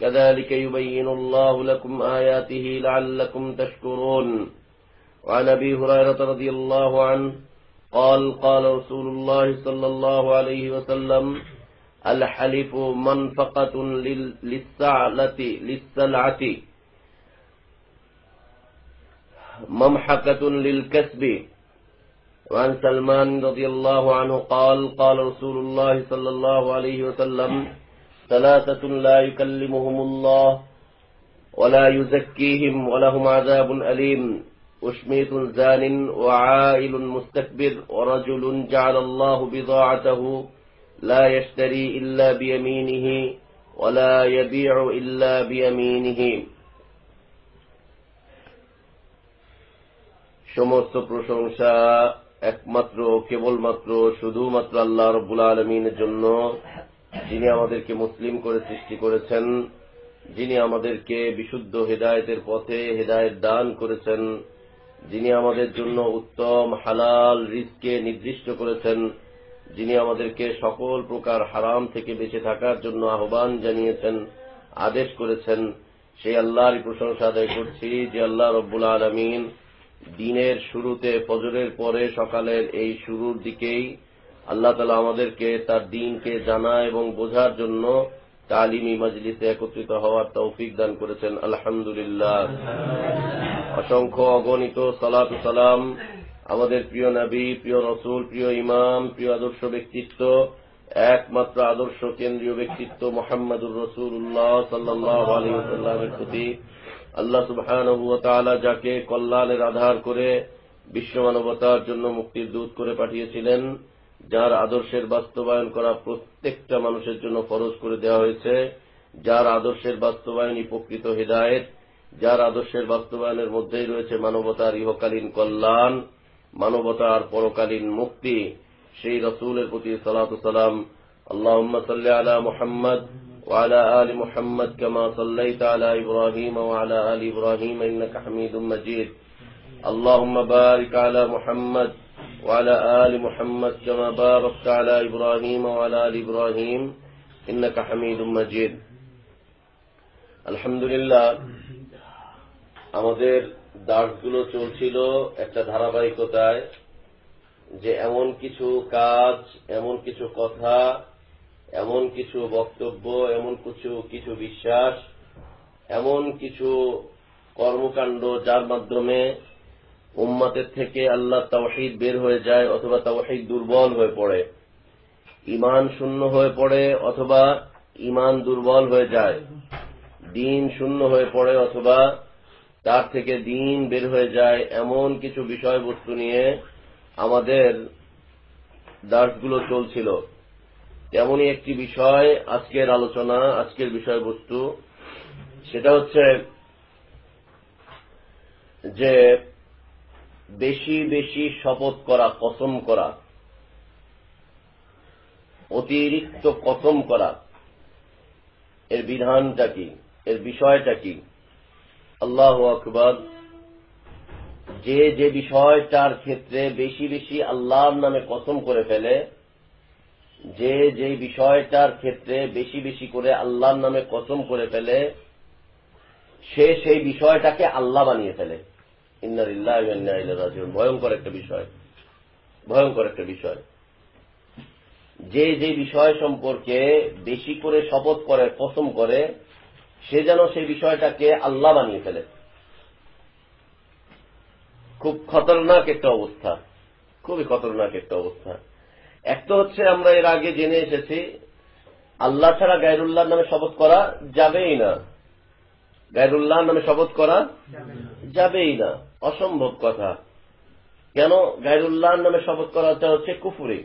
كذلك يبين الله لكم آياته لعلكم تشكرون. وعن أبي هريرة رضي الله عنه قال قال رسول الله صلى الله عليه وسلم الحلف منفقة للسعلة للسلعة. ممحكة للكسب. وعن سلمان رضي الله عنه قال قال رسول الله صلى الله عليه وسلم ثلاثة لا يكلمهم الله ولا يزكيهم ولهم عذاب أليم أشميت زان وعائل مستكبر ورجل جعل الله بضاعته لا يشتري إلا بيمينه ولا يبيع إلا بيمينه সমস্ত প্রশংসা একমাত্র কেবলমাত্র শুধুমাত্র আল্লাহ রব্বুল আলমিনের জন্য যিনি আমাদেরকে মুসলিম করে সৃষ্টি করেছেন, যিনি আমাদেরকে বিশুদ্ধ হেদায়তের পথে হেদায়ত দান করেছেন, যিনি আমাদের জন্য উত্তম, হালাল রিজকে নির্দিষ্ট করেছেন, যিনি আমাদেরকে সকল প্রকার হারাম থেকে বেঁচে থাকার জন্য আহ্বান জানিয়েছেন, আদেশ করেছেন, সেই আল্লাহরই প্রশংসা আদায় করছি যে আল্লাহ রব্বুল আলমিন দিনের শুরুতে ফজরের পরে সকালের এই শুরুর দিকেই আল্লাহ তালা আমাদেরকে তার দিনকে জানা এবং বোঝার জন্য তালিমি মজলিসে একত্রিত হওয়ার তৌফিক দান করেছেন। আলহামদুলিল্লাহ। অসংখ্য অগণিত সালাত সালাম আমাদের প্রিয় নবী, প্রিয় রসুল, প্রিয় ইমাম, প্রিয় আদর্শ ব্যক্তিত্ব, একমাত্র আদর্শ কেন্দ্রীয় ব্যক্তিত্ব মোহাম্মদুর রসুল্লাহ সাল্লাহ আলহিমের প্রতি। আল্লাহ সুবহান যাকে কল্যাণের আধার করে বিশ্ব মানবতার জন্য মুক্তির দূত করে পাঠিয়েছিলেন। যার আদর্শের বাস্তবায়ন করা প্রত্যেকটা মানুষের জন্য ফরজ করে দেওয়া হয়েছে যার আদর্শের বাস্তবায়নই প্রকৃত হেদায়েত যার আদর্শের বাস্তবায়নের মধ্যেই রয়েছে মানবতার ইহকালীন কল্যাণ মানবতার পরকালীন মুক্তি সেই রসুলের প্রতি সালাম আল্লাহ সাল্লি আলা মোহাম্মদ وعلى آل محمد كما صليت على إبراهيم وعلى آل إبراهيم إنك حميد مجيد اللهم بارك على محمد وعلى آل محمد كما باركت على إبراهيم وعلى آل إبراهيم إنك حميد مجيد الحمد لله আমাদের দাসগুলো চলছিল একটা ধারাবাহিকতায় যে এমন কিছু কাজ এমন কিছু কথা এমন কিছু বক্তব্য এমন কিছু কিছু বিশ্বাস এমন কিছু কর্মকাণ্ড যার মাধ্যমে উম্মাতের থেকে আল্লাহ তাওহিদ বের হয়ে যায় অথবা তাওহিদ দুর্বল হয়ে পড়ে। ইমান শূন্য হয়ে পড়ে অথবা ইমান দুর্বল হয়ে যায়। দিন শূন্য হয়ে পড়ে অথবা তার থেকে দিন বের হয়ে যায় এমন কিছু বিষয়বস্তু নিয়ে আমাদের দাসগুলো চলছিল। তেমনই একটি বিষয় আজকের আলোচনা, আজকের বিষয়বস্তু, সেটা হচ্ছে যে বেশি বেশি শপথ করা, কসম করা, অতিরিক্ত কসম করা, এর বিধানটা কি? এর বিষয়টা কি? আল্লাহ আকবর। যে যে বিষয়টার ক্ষেত্রে বেশি বেশি আল্লাহর নামে কসম করে ফেলে, যে যে বিষয়টার ক্ষেত্রে বেশি বেশি করে আল্লাহর নামে কসম করে ফেলে, সে সেই বিষয়টাকে আল্লাহ বানিয়ে ফেলে। ভয়ঙ্কর একটা বিষয়। ভয়ঙ্কর একটা বিষয়। যে যে বিষয় সম্পর্কে বেশি করে শপথ করে কসম করে, সে যেন সেই বিষয়টাকে আল্লাহ বানিয়ে ফেলে। খুব খতরনাক একটা অবস্থা। খুবই খতরনাক একটা অবস্থা। এক তো হচ্ছে আমরা এর আগে জেনে এসেছি, আল্লাহ ছাড়া গায়রুল্লাহ নামে শপথ করা যাবেই না। গায়রুল্লাহ নামে শপথ করা যাবেই না। অসম্ভব কথা। কেন গায়রুল্লাহ নামে শপথ করাটা হচ্ছে কুফুরি?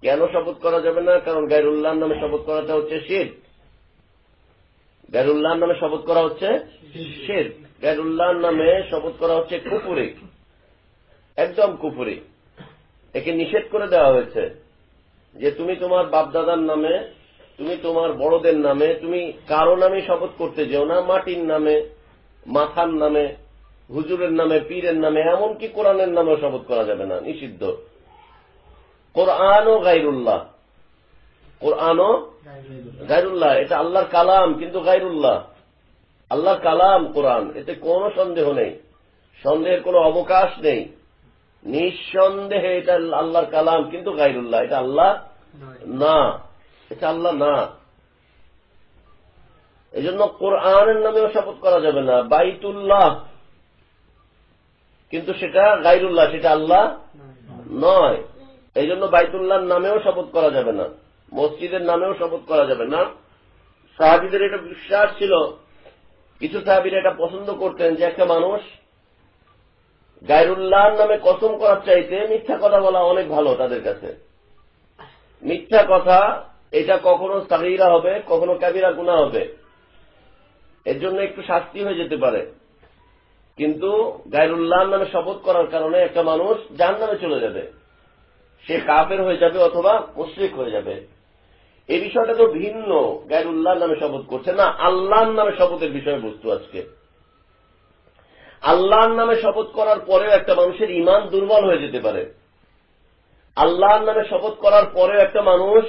কেন শপথ করা যাবে না? কারণ গায়রুল্লাহ নামে শপথ করাটা হচ্ছে শির। গায়রুল্লাহ নামে শপথ করা হচ্ছে শির। গায়রুল্লাহ নামে শপথ করা হচ্ছে কুফুরি। একদম কুফুরি। একে নিষেধ করে দেওয়া হয়েছে যে তুমি তোমার বাপদাদার নামে তুমি তোমার বড়দের নামে তুমি কারও নামে শপথ করতে যেও না মাটির নামে মাথার নামে হুজুরের নামে পীরের নামে এমনকি কোরআনের নামেও শপথ করা যাবে না নিষিদ্ধ। কোরআন ও গাইরুল্লাহ কোরআন ও গাইরুল্লাহ এটা আল্লাহর কালাম কিন্তু গাইরুল্লাহ আল্লাহর কালাম কোরআন এতে কোনো সন্দেহ নেই। সন্দেহের কোনো অবকাশ নেই। নিঃসন্দেহে এটা আল্লাহর কালাম কিন্তু গাইরুল্লাহ এটা আল্লাহ না। এটা আল্লাহ না। এই জন্য কোরআনের নামেও শপথ করা যাবে না। বাইতুল্লাহ। কিন্তু সেটা গাইরুল্লাহ, সেটা আল্লাহ নয়। এই জন্য বাইতুল্লাহর নামেও শপথ করা যাবে না। মসজিদের নামেও শপথ করা যাবে না। সাহাবিদের এটা বিশ্বাস ছিল। কিছু সাহাবিরা এটা পছন্দ করতেন যে একটা মানুষ গায়রুল্লাহর নামে কসম করার চাইতে মিথ্যা কথা বলা অনেক ভালো তাদের কাছে। মিথ্যা কথা এটা কখনো সাহিরা হবে, কখনো কাবিরা গুণা হবে। এর জন্য একটু শাস্তি হয়ে যেতে পারে। কিন্তু গায়রুল্লাহর নামে শপথ করার কারণে একটা মানুষ যার নামে চলে যাবে। সে কাপের হয়ে যাবে অথবা মুশ্রিক হয়ে যাবে। এই বিষয়টা তো ভিন্ন। গায়রুল্লাহর নামে শপথ করছে না, আল্লাহর নামে শপথের বিষয়বস্তু আজকে। আল্লাহর নামে শপথ করার পরেও একটা মানুষের ইমান দুর্বল হয়ে যেতে পারে। আল্লাহর নামে শপথ করার পরেও একটা মানুষ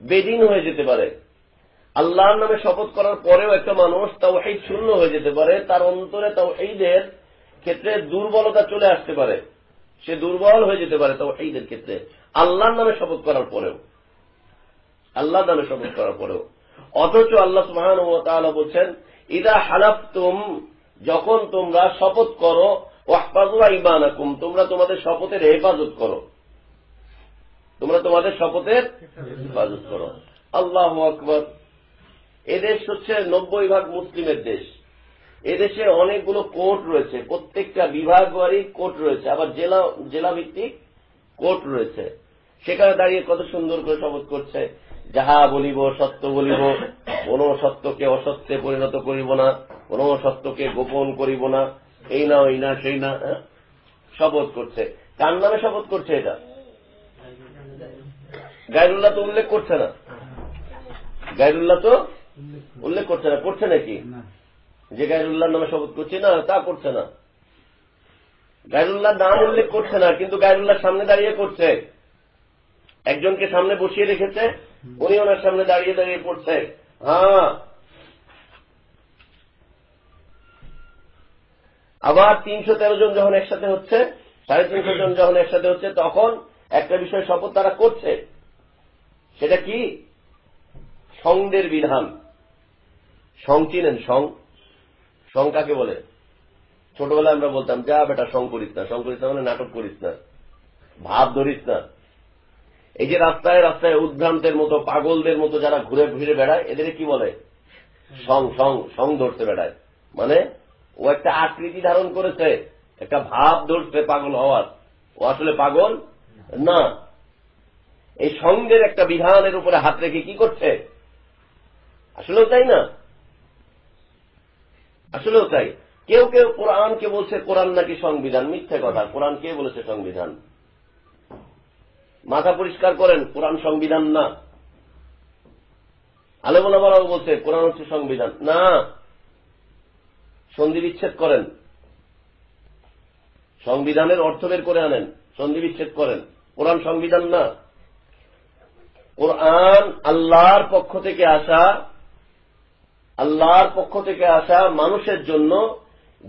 বেদিন হয়ে যেতে পারে। আল্লাহর নামে শপথ করার পরেও একটা মানুষ তাও এই শূন্য হয়ে যেতে পারে, তার অন্তরে তাও এইদের ক্ষেত্রে দুর্বলতা চলে আসতে পারে। সে দুর্বল হয়ে যেতে পারে তাও এইদের ক্ষেত্রে। আল্লাহর নামে শপথ করার পরেও। আল্লাহর নামে শপথ করার পরেও। অথচ আল্লাহ সুহান বলছেন, ইদা হালাফতুম, যখন তোমরা শপথ করো ওয়াহফাজুয়া ইমানাকুম তোমরা তোমাদের শপথের হেফাজত করো। তোমরা তোমাদের শপথের হেফাজত করো। আল্লাহ আকবর। এদেশ হচ্ছে নব্বই ভাগ মুসলিমের দেশ। এদেশে অনেকগুলো কোর্ট রয়েছে। প্রত্যেকটা বিভাগ কোর্ট রয়েছে। আবার জেলা জেলা ভিত্তিক কোর্ট রয়েছে। সেখানে দাঁড়িয়ে কত সুন্দর করে শপথ করছে। যাহা বলিব সত্য বলিব, কোন সত্যকে অসত্যে পরিণত করিব না, কোন সত্যকে গোপন করিব না। এই না, ওই না, সেই না হ্যাঁ? শপথ করছে। কার নামে শপথ করছে এটা? গাইরুল্লাহ তো উল্লেখ করছে না। গাইরুল্লাহ তো উল্লেখ করছে না। করছে নাকি? যে গাইরুল্লাহ নামে শপথ করছে না তা করছে না। গাইরুল্লাহ নাম উল্লেখ করছে না কিন্তু গাইরুল্লাহ সামনে দাঁড়িয়ে করছে। একজনকে সামনে বসিয়ে রেখেছে উনি ওনার সামনে দাঁড়িয়ে দাঁড়িয়ে পড়ছে হ্যাঁ। আবার তিনশো তেরো জন যখন একসাথে হচ্ছে সাড়ে তিনশো জন যখন একসাথে হচ্ছে তখন একটা বিষয় শপথ তারা করছে। সেটা কি? সংদের বিধান। সং চিনেন, সং। সং কাকে বলে? ছোটবেলায় আমরা বলতাম, যা বেটা সং করিস না। সং করিস না মানে নাটক করিস না। ভাব ধরিস না। এই যে রাস্তায় রাস্তায় উদ্ভ্রান্তের মতো, পাগলদের মতো যারা ঘুরে ঘুরে বেড়ায় এদের কি বলে? সং সং সং ধরতে বেড়ায়। মানে ও একটা আকৃতি ধারণ করেছে, একটা ভাব ধরছে পাগল হওয়ার। ও আসলে পাগল? না। এই সঙ্গের একটা বিধানের উপরে হাত রেখে কি করছে? আসলেও তাই না? আসলেও তাই। কেউ কেউ কোরআনকে বলছে, কোরআন নাকি সংবিধান? মিথ্যে কথা। কোরআন কে বলেছে সংবিধান? মাথা পরিষ্কার করেন, কোরআন সংবিধান না। আলেমোলামারাও বলছে, কোরআন হচ্ছে সংবিধান। না। সন্ধি বিচ্ছেদ করেন। সংবিধানের অর্থ বের করে আনেন। সন্ধি বিচ্ছেদ করেন। কোরআন সংবিধান না। কোরআন আল্লাহর পক্ষ থেকে আসা, আল্লাহর পক্ষ থেকে আসা মানুষের জন্য,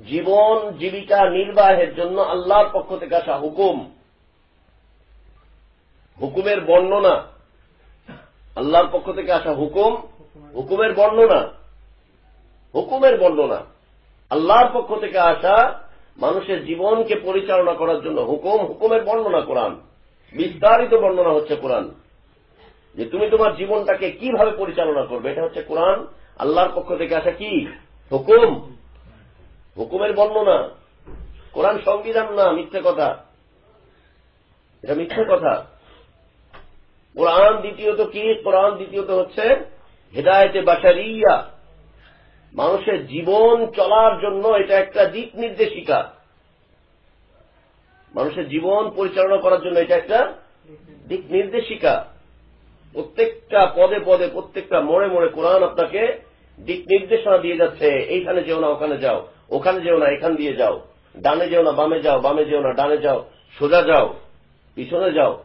জীবন জীবিকা নির্বাহের জন্য আল্লাহর পক্ষ থেকে আসা হুকুম। হুকুমের বর্ণনা। আল্লাহর পক্ষ থেকে আসা হুকুম, হুকুমের বর্ণনা। হুকুমের বর্ণনা। আল্লাহর পক্ষ থেকে আসা মানুষের জীবনকে পরিচালনা করার জন্য হুকুম, হুকুমের বর্ণনা কোরআন। বিস্তারিত বর্ণনা হচ্ছে কোরআন। যে তুমি তোমার জীবনটাকে কীভাবে পরিচালনা করবে, এটা হচ্ছে কোরআন। আল্লাহর পক্ষ থেকে আসা কি? হুকুম। হুকুমের বর্ণনা। কোরআন সংবিধান না, মিথ্যে কথা। এটা মিথ্যে কথা। কোরআন দ্বিতীয়ত কি? কোরআন দ্বিতীয়ত হচ্ছে হেদায়তে বাসারিয়া মানুষের জীবন চলার জন্য এটা একটা দিক নির্দেশিকা। মানুষের জীবন পরিচালনা করার জন্য এটা একটা দিক নির্দেশিকা। প্রত্যেকটা পদে পদে, প্রত্যেকটা মোড়ে মোড়ে কোরআন আপনাকে দিক নির্দেশনা দিয়ে যাচ্ছে, এইখানে যেও না, ওখানে যাও, ওখানে যেও না, এখান দিয়ে যাও, ডানে যেও না, বামে যাও, বামে যেও না, ডানে যাও, সোজা যাও, পিছনে যাও।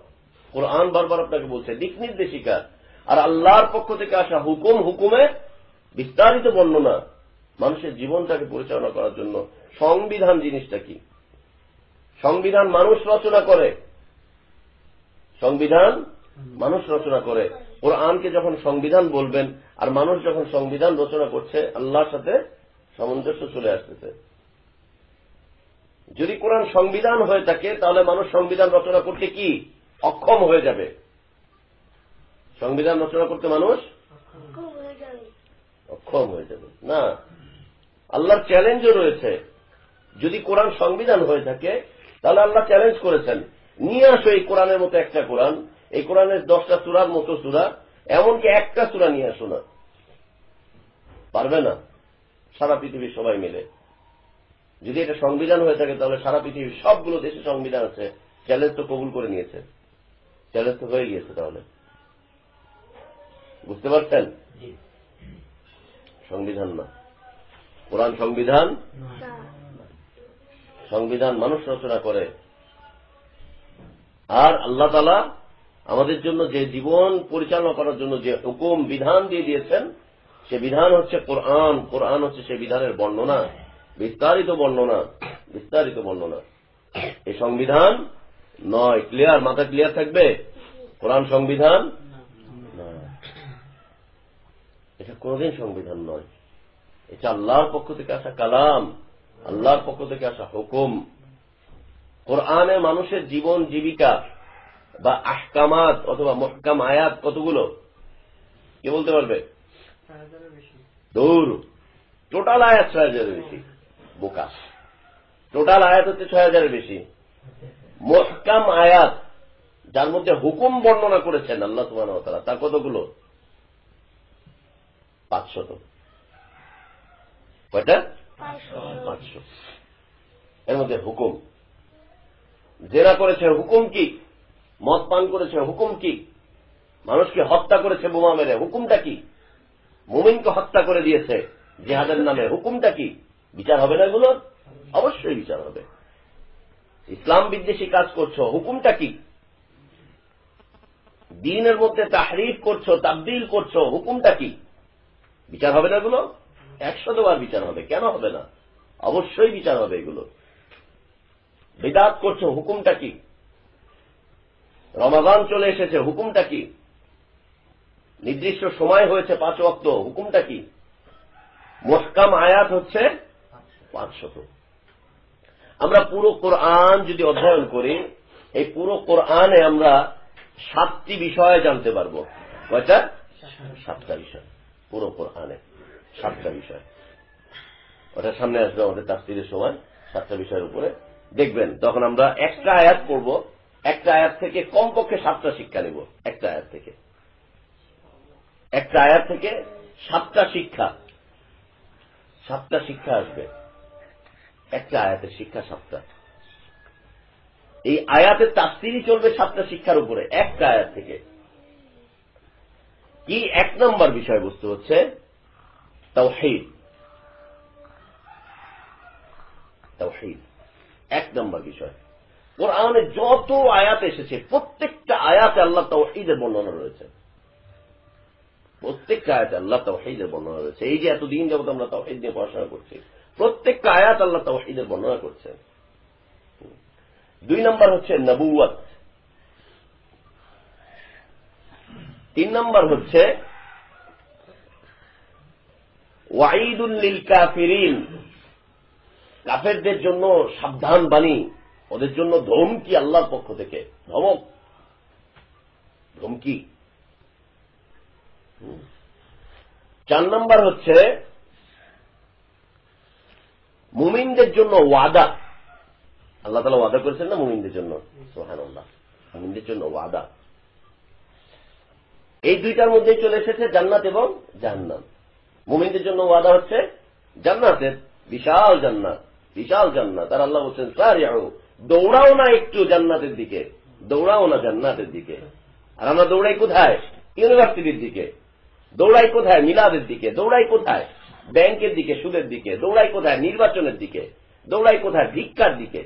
কোরআন বারবার আপনাকে বলছে, দিক নির্দেশিকা। আর আল্লাহর পক্ষ থেকে আসা হুকুম, হুকুমে বিস্তারিত বর্ণনা মানুষের জীবনটাকে পরিচালনা করার জন্য সংবিধান জিনিসটা কি? সংবিধান মানুষ রচনা করে। সংবিধান মানুষ রচনা করে। কোরআনকে যখন সংবিধান বলবেন, আর মানুষ যখন সংবিধান রচনা করছে, আল্লাহর সাথে সামঞ্জস্য চলে আসতেছে। যদি কোরআন সংবিধান হয়ে থাকে, তাহলে মানুষ সংবিধান রচনা করতে কি? অক্ষম হয়ে যাবে। সংবিধান রচনা করতে মানুষ অক্ষম হয়ে যাবে। না। আল্লাহর চ্যালেঞ্জও রয়েছে। যদি কোরআন সংবিধান হয়ে থাকে, তাহলে আল্লাহ চ্যালেঞ্জ করেছেন। নিয়ে আসো এই কোরআনের মতো একটা কোরআন। এই কোরআনের দশটা সুরার মতো সুরা এমনকি একটা সুরা নিয়ে আসো না। পারবে না? সারা পৃথিবীর সবাই মিলে। যদি এটা সংবিধান হয়ে থাকে তাহলে সারা পৃথিবীর সবগুলো দেশে সংবিধান আছে। চ্যালেঞ্জ তো কবুল করে নিয়েছে। চ্যালেঞ্জ তো হয়ে গিয়েছে তাহলে। বুঝতে পারছেন? সংবিধান না। কোরআন সংবিধান? সংবিধান মানুষ রচনা করে। আর আল্লাহ তালা আমাদের জন্য যে জীবন পরিচালনা করার জন্য যে হুকুম, বিধান দিয়ে দিয়েছেন, সে বিধান হচ্ছে কোরআন। কোরআন হচ্ছে সে বিধানের বর্ণনা, বিস্তারিত বর্ণনা বিস্তারিত বর্ণনা। এই সংবিধান নয়। ক্লিয়ার? মাথা ক্লিয়ার থাকবে? কোরআন সংবিধান? এটা কোনদিন সংবিধান নয়। এটা আল্লাহর পক্ষ থেকে আসা কালাম, আল্লাহর পক্ষ থেকে আসা হুকুম। কোরআনে মানুষের জীবন জীবিকা বা আহকামাত অথবা মহকাম আয়াত কতগুলো? কে বলতে পারবে? দৌড়। টোটাল আয়াত ছয় হাজারের বেশি। বোকা টোটাল আয়াত হচ্ছে ছয় হাজারের বেশি। মহকাম আয়াত, যার মধ্যে হুকুম বর্ণনা করেছেন আল্লাহ সুবাহ তার কতগুলো? পাঁচশত। কয়টা? পাঁচশো এর মধ্যে হুকুম। জেরা করেছে হুকুম কি? মদ পান করেছে, হুকুম কি? মানুষকে হত্যা করেছে বোমা মেরে, হুকুমটা কি? মুমিনকে হত্যা করে দিয়েছে জেহাদের নামে, হুকুমটা কি? বিচার হবে না এগুলো অবশ্যই বিচার হবে। ইসলাম বিদ্বেষী কাজ করছ, হুকুমটা কি? দিনের মধ্যে তাহরিফ করছ, তাবদিল করছ, হুকুমটা কি? বিচার হবে না এগুলো? একশতবার বিচার হবে, কেন হবে না? অবশ্যই বিচার হবে এগুলো। বেদাত করছ, হুকুমটা কি? রমাদান চলে এসেছে, হুকুমটা কি? নির্দিষ্ট সময় হয়েছে পাঁচ অক্ত হুকুমটা কি? মস্কাম আয়াত হচ্ছে পাঁচশত। আমরা পুরো কোরআন যদি অধ্যয়ন করি, এই পুরো কোরআনে আমরা সাতটি বিষয় জানতে পারব। কয়টা? সাতটা বিষয়। পুরো কোরআনে সাতটা বিষয়। ওটা সামনে আসবে আমাদের তাফসিরের সময়, সাতটা বিষয়ের উপরে। দেখবেন, তখন আমরা একটা আয়াত করব একটা আয়াত থেকে কমপক্ষে সাতটা শিক্ষা নেব, একটা আয়াত থেকে। একটা আয়াত থেকে সাতটা শিক্ষা সাতটা শিক্ষা আসবে। একটা আয়াতের শিক্ষা সাতটা। এই আয়াতের তাস্তিরই চলবে সাতটা শিক্ষার উপরে, একটা আয়াত থেকে। কি? এক নম্বর বিষয়বস্তু হচ্ছে তাওহিদ। তাওহিদ। এক নম্বর বিষয়। কোরআনে যত আয়াত এসেছে, প্রত্যেকটা আয়াতে আল্লাহ তাওহীদের বর্ণনা রয়েছে। প্রত্যেকটা আয়াতে আল্লাহ তাওহীদের বর্ণনা রয়েছে। এই যে এতদিন যাবত আমরা তাওহীদ নিয়ে পড়াশোনা করছি, প্রত্যেকটা আয়াত আল্লাহ তাওহীদের বর্ণনা করছে। দুই নম্বর হচ্ছে নবুয়ত তিন নম্বর হচ্ছে ওয়াইদুল্লিল কাফিরিন। কাফেরদের জন্য সাবধান বাণী। ওদের জন্য ধমকি আল্লাহর পক্ষ থেকে। ধমক। ধমকি। চার নম্বর হচ্ছে, মুমিনদের জন্য ওয়াদা। আল্লাহ তালা ওয়াদা করেছেন না মুমিনদের জন্য? সোহান আল্লাহ মুমিনদের জন্য ওয়াদা। এই দুইটার মধ্যেই চলে এসেছে জান্নাত এবং জান্নাত মুমিনদের জন্য ওয়াদা হচ্ছে জান্নাতের বিশাল জান্নাত বিশাল জান্নাত। আর আল্লাহ বলছেন স্যার দৌড়াও না একটু জান্নাতের দিকে। দৌড়াও না জান্নাতের দিকে। আর আমরা দৌড়াই কোথায়? ইউনিভার্সিটির দিকে। দৌড়াই কোথায়? মিলাদের দিকে। দৌড়াই কোথায়? ব্যাংকের দিকে, সুদের দিকে। দৌড়াই কোথায়? নির্বাচনের দিকে। দৌড়াই কোথায়? ভিক্ষার দিকে।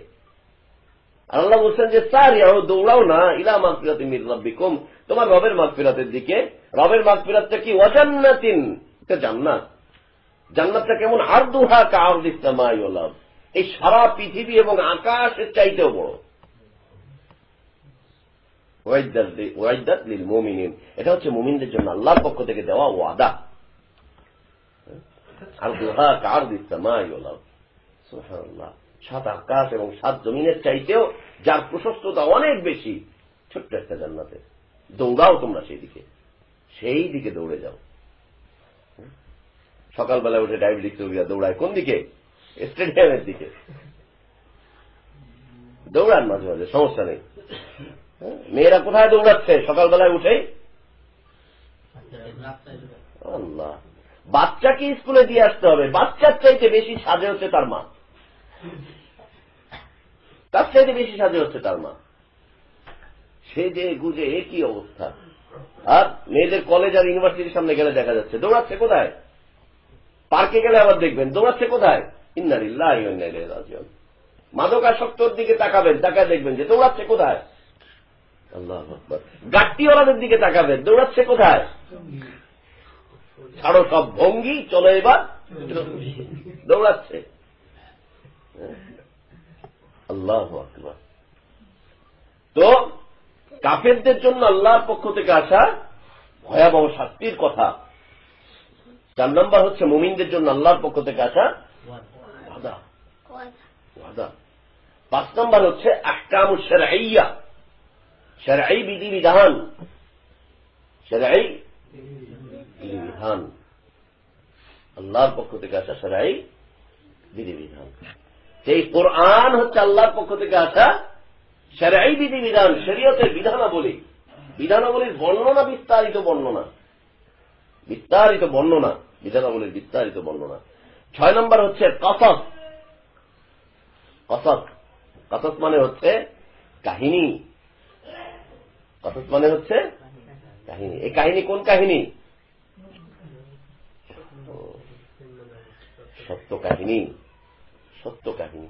আল্লাহ বলছেন যে, স্যার দৌড়াও না। ইলা মাগফিরাতি মির রব্বিকুম। তোমার রবের মাগফিরাতের দিকে। রবের মাগফিরাতটা কি? ওয়াজান্নাতিন। এটা জান্নাত। জান্নাতটা কেমন? আর আর্দুহা কাউদ ইসলামাই এই সারা পৃথিবী এবং আকাশের চাইতেও বড়। এটা হচ্ছে মুমিনদের জন্য আল্লাহর পক্ষ থেকে দেওয়া ওয়াদা। আর্দুহা কাউদ ইসলামাই ওলাম সুবহানাল্লাহ। সাত আকাশ এবং সাত জমিনের চাইতেও যার প্রশস্ততা অনেক বেশি, ছোট্ট একটা জান্নাতে দৌড়াও তোমরা সেই দিকে সেই দিকে দৌড়ে যাও। সকালবেলা উঠে ডায়াবেটিস রোগীরা দৌড়ায়। কোন দিকে? স্টেডিয়ামের দিকে। দৌড়ান মাঝে মাঝে, সমস্যা নেই। মেয়েরা কোথায় দৌড়াচ্ছে? সকালবেলায় আল্লাহ। বাচ্চাকে স্কুলে দিয়ে আসতে হবে। বাচ্চার চাইতে বেশি সাজে হচ্ছে তার মা। তার চাইতে বেশি সাজে হচ্ছে তার মা। সে যে গুজে একই অবস্থা? আর মেয়েদের কলেজ আর ইউনিভার্সিটির সামনে গেলে দেখা যাচ্ছে। দৌড়াচ্ছে কোথায়? পার্কে গেলে আবার দেখবেন। দৌড়াচ্ছে কোথায়? ইন্নারিল্লাহ মাদকাসক্তর দিকে তাকাবেন, তাকায় দেখবেন যে দৌড়াচ্ছে কোথায়? আল্লাহ গাট্টিওয়ালাদের দিকে তাকাবেন, দৌড়াচ্ছে কোথায়? ছাড়ো সব ভঙ্গি, চলো এবার। দৌড়াচ্ছে। আল্লাহ তো কাফেরদের জন্য আল্লাহর পক্ষ থেকে আসা ভয়াবহ শাস্তির কথা। চার নম্বর হচ্ছে মুমিনদের জন্য আল্লাহর পক্ষ থেকে আসা পাঁচ নম্বর হচ্ছে আহকাম সেরাইয়া সেরাই বিধি বিধান। সেরাই বিধি বিধান। আল্লাহর পক্ষ থেকে আসা সেরাই বিধি বিধান। সেই কোরআন হচ্ছে আল্লাহর পক্ষ থেকে আসা সেরাই বিধি বিধান, শরীয়তের বিধানাবলী। বিধানাবলীর বর্ণনা, বিস্তারিত বর্ণনা। বিস্তারিত বর্ণনা, বিধানাবলীর বিস্তারিত বর্ণনা। ছয় নম্বর হচ্ছে কসস। কসস কসস মানে হচ্ছে কাহিনী। কসস মানে হচ্ছে কাহিনী। এই কাহিনী কোন কাহিনী? সত্য কাহিনী। সত্য কাহিনী।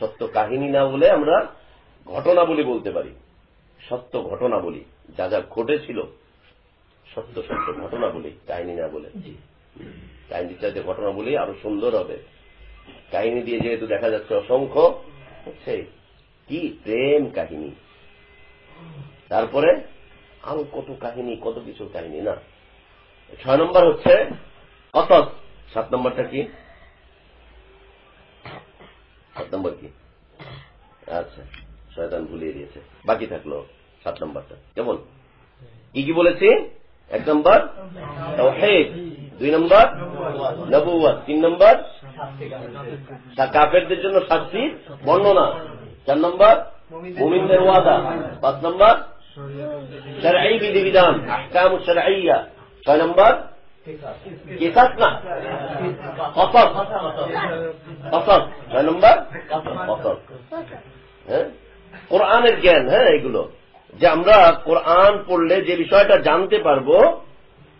সত্য কাহিনী না বলে আমরা ঘটনা বলি বলতে পারি। সত্য ঘটনা বলি যা যা ঘটেছিল। সত্য সত্য ঘটনা বলি কাহিনী না বলে। কাহিনীর চাইতে ঘটনা বলি আরও সুন্দর হবে। কাহিনী দিয়ে যেহেতু দেখা যাচ্ছে অসংখ্য হচ্ছে কি প্রেম কাহিনী। তারপরে আরও কত কাহিনী কত কিছু কাহিনী না? ছয় নম্বর হচ্ছে অতস সাত নম্বরটা কি? সাত নম্বর কি? আচ্ছা শয়তান ভুলিয়ে দিয়েছে। বাকি থাকল সাত নম্বরটা। কেমন? কি কি বলেছি? এক নম্বর দুই নম্বর নবুয়াত তিন নম্বর কাফেরদের জন্য শাস্তির বর্ণনা। চার নম্বর মুমিনদের ওয়াদা, পাঁচ নম্বর শরঈ বিধিবিধান আহকাম শরঈয়া। ছয় নম্বর হ্যাঁ? কোরআনের জ্ঞান হ্যাঁ এগুলো। যে আমরা কোরআন পড়লে যে বিষয়টা জানতে পারব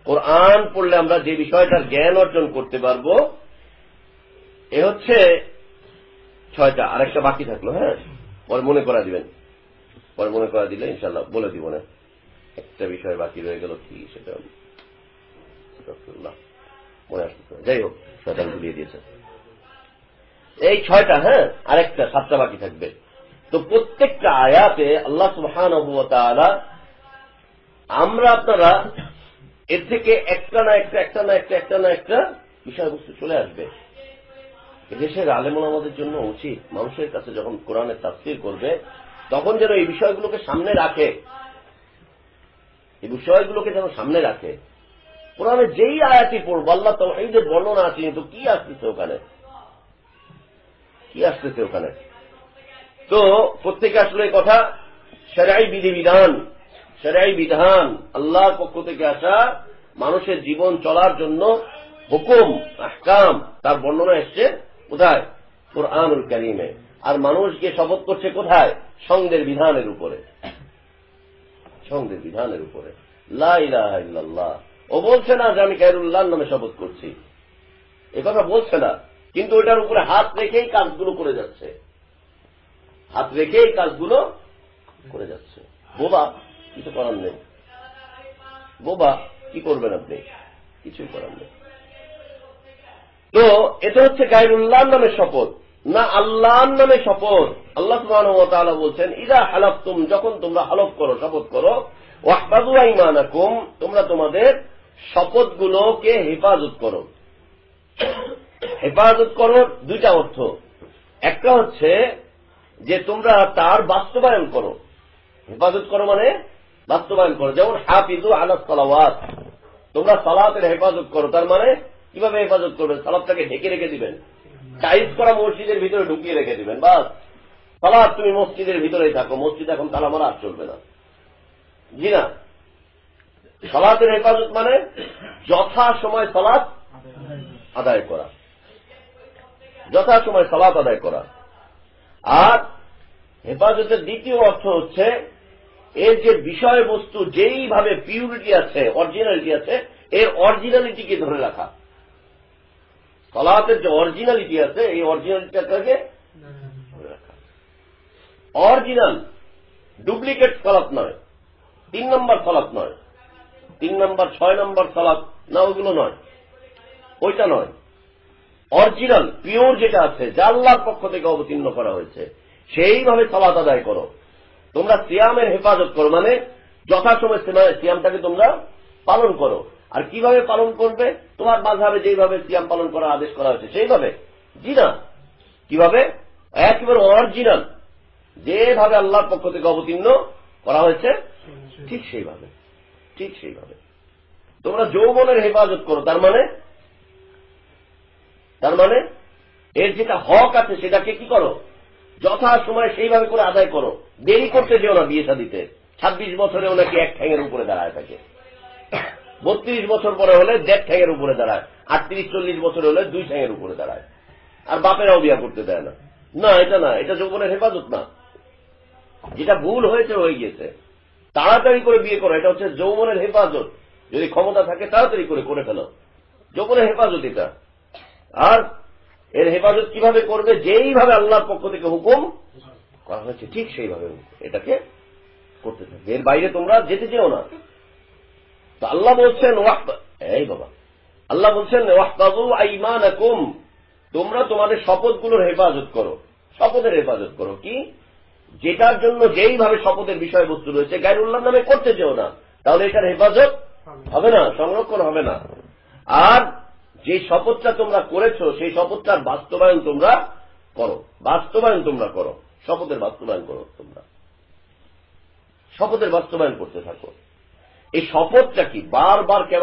কোরআন পড়লে আমরা যে বিষয়টার জ্ঞান অর্জন করতে পারব, এ হচ্ছে ছয়টা, আরেকটা বাকি থাকল হ্যাঁ? পরে মনে করা দিবেন। পরে মনে করা দিলে ইনশাল্লাহ বলে দিব না। একটা বিষয় বাকি রয়ে গেল, কি সেটা মনে আসতেছে না। যাই হোক, শয়তান ভুলিয়ে দিয়েছে। এই ছয়টা হ্যাঁ? আরেকটা, সাতটা বাকি থাকবে। তো প্রত্যেকটা আয়াতে আল্লাহ সুবহান আমরা আপনারা এর থেকে একটা না একটা একটা না একটা একটা না একটা বিষয়বস্তু চলে আসবে। দেশের আলেমন আমাদের জন্য উচিত মানুষের কাছে যখন কোরআনের তাফসির করবে, তখন যেন এই বিষয়গুলোকে সামনে রাখে। এই বিষয়গুলোকে যেন সামনে রাখে। কোরআনে যেই আয়াতি পড়ব, আল্লাহ তো এই যে বর্ণনা আছে, কিন্তু কি আসতেছে ওখানে? কি আসতেছে ওখানে? তো প্রত্যেকে আসলে কথা সেরাই বিধিবিধান। সেরাই বিধান, আল্লাহর পক্ষ থেকে আসা মানুষের জীবন চলার জন্য হুকুম, আহকাম, তার বর্ণনা এসছে কোথায়? কোরআনুল করিমে। আর মানুষ গিয়ে শপথ করছে কোথায়? সঙ্গের বিধানের উপরে। সঙ্গের বিধানের উপরে। লা ও বলছে না যে আমি খায়রুল্লাহর নামে শপথ করছি। এ কথা বলছে না। কিন্তু ওটার উপরে হাত রেখেই কাজগুলো করে যাচ্ছে। হাত রেখেই কাজগুলো করে যাচ্ছে। বোবা কিছু করার নেই। বোবা, কি করবেন আপনি? কিছুই করার নেই। তো এটা হচ্ছে গায়রুল্লাহর নামে শপথ। না আল্লাহর নামে শপথ। আল্লাহ সুবহানাহু বলছেন, ইদা হালাফতুম যখন তোমরা হালফ করো, শপথ করো, ওয়াহফাযু আইমানাকুম তোমরা তোমাদের শপথগুলোকে হেফাজত করো। হেফাজত করো দুইটা অর্থ। একটা হচ্ছে যে তোমরা তার বাস্তবায়ন করো। হেফাজত করো মানে বাস্তবায়ন করো। যেমন হাফিজু আলা সালাওয়াত। তোমরা সালাতের হেফাজত করো। তার মানে কীভাবে হেফাজত করবেন সালাদটাকে ঢেকে রেখে দিবেন। টাইস করা মসজিদের ভিতরে ঢুকিয়ে রেখে দিবেন। বাস। সালাদ তুমি মসজিদের ভিতরেই থাকো। মসজিদ এখন তালা মারা আর চলবে না। জি না? সালাতের হেফাজত মানে যথা সময় সালাদ আদায় করা। যথা সময় সালাত আদায় করা। আর হেফাজতের দ্বিতীয় অর্থ হচ্ছে এর যে বিষয়বস্তু যেইভাবে পিউরিটি আছে অরিজিনালিটি আছে, এর অরিজিনালিটিকে ধরে রাখা। সলাতের যে অরিজিনালিটি আছে, এই অরিজিনালিটিটাকে ধরে রাখা। অরিজিনাল ডুপ্লিকেট সলাপ নয়। তিন নম্বর সলাপ নয়। তিন নম্বর, ছয় নম্বর সলাপ না, ওইগুলো নয়। ওইটা নয়। অরিজিনাল পিওর যেটা আছে, যা আল্লাহর পক্ষ থেকে অবতীর্ণ করা হয়েছে, সেইভাবে সলাত আদায় করো। তোমরা সিয়ামের হেফাজত করো মানে যথাসময় সিয়ামটাকে তোমরা পালন করো। আর কীভাবে পালন করবে? তোমার মাঝাবে যেইভাবে সিয়াম পালন করার আদেশ করা হয়েছে, সেইভাবে। জি না কীভাবে? একেবারে অরিজিনাল যেভাবে আল্লাহর পক্ষ থেকে অবতীর্ণ করা হয়েছে, ঠিক সেইভাবে। ঠিক সেইভাবে। তোমরা যৌবনের হেফাজত করো, তার মানে? তার মানে? এর যেটা হক আছে, সেটাকে কি করো? যথা সময় সেইভাবে করে আদায় করো। দেরি করতে যেও না বিয়ে দিতে ছাব্বিশ বছরেও নাকি এক ঠ্যাঙের উপরে দাঁড়ায় থাকে। বত্রিশ বছর পরে হলে দেড় ঠ্যাঙের উপরে দাঁড়ায়। আটত্রিশ, চল্লিশ বছর হলে দুই ঠ্যাঙের উপরে দাঁড়ায়। আর বাপেরাও বিয়া করতে দেয় না। না, এটা না, এটা যৌবনের হেফাজত না। যেটা ভুল হয়েছে, হয়ে গিয়েছে। তাড়াতাড়ি করে বিয়ে করো, এটা হচ্ছে যৌবনের হেফাজত। যদি ক্ষমতা থাকে, তাড়াতাড়ি করে করে ফেলো। যৌবনের হেফাজত এটা। আর এর হেফাজত কীভাবে করবে, যেইভাবে আল্লাহর পক্ষ থেকে হুকুম করা হয়েছে, ঠিক সেইভাবে এটাকে করতে থাকবে। এর বাইরে তোমরা যেতে চেও না। তো আল্লাহ বলছেন এই বাবা। আল্লাহ বলছেন ওয়াহতাবু আইমানাকুম। তোমরা তোমাদের শপথগুলোর হেফাজত করো। শপথের হেফাজত করো। কি? যেটার জন্য যেইভাবে শপথের বিষয়বস্তু রয়েছে গাইরুল্লাহ নামে করতে চেও না। তাহলে এটার হেফাজত হবে না, সংরক্ষণ হবে না। আর যে শপথটা তোমরা করেছ, সেই শপথটার বাস্তবায়ন তোমরা করো। বাস্তবায়ন তোমরা করো। শপথের বাস্তবায়ন করো তোমরা। শপথের বাস্তবায়ন করতে থাকো। এই শপথটা কি? বারবার কেন?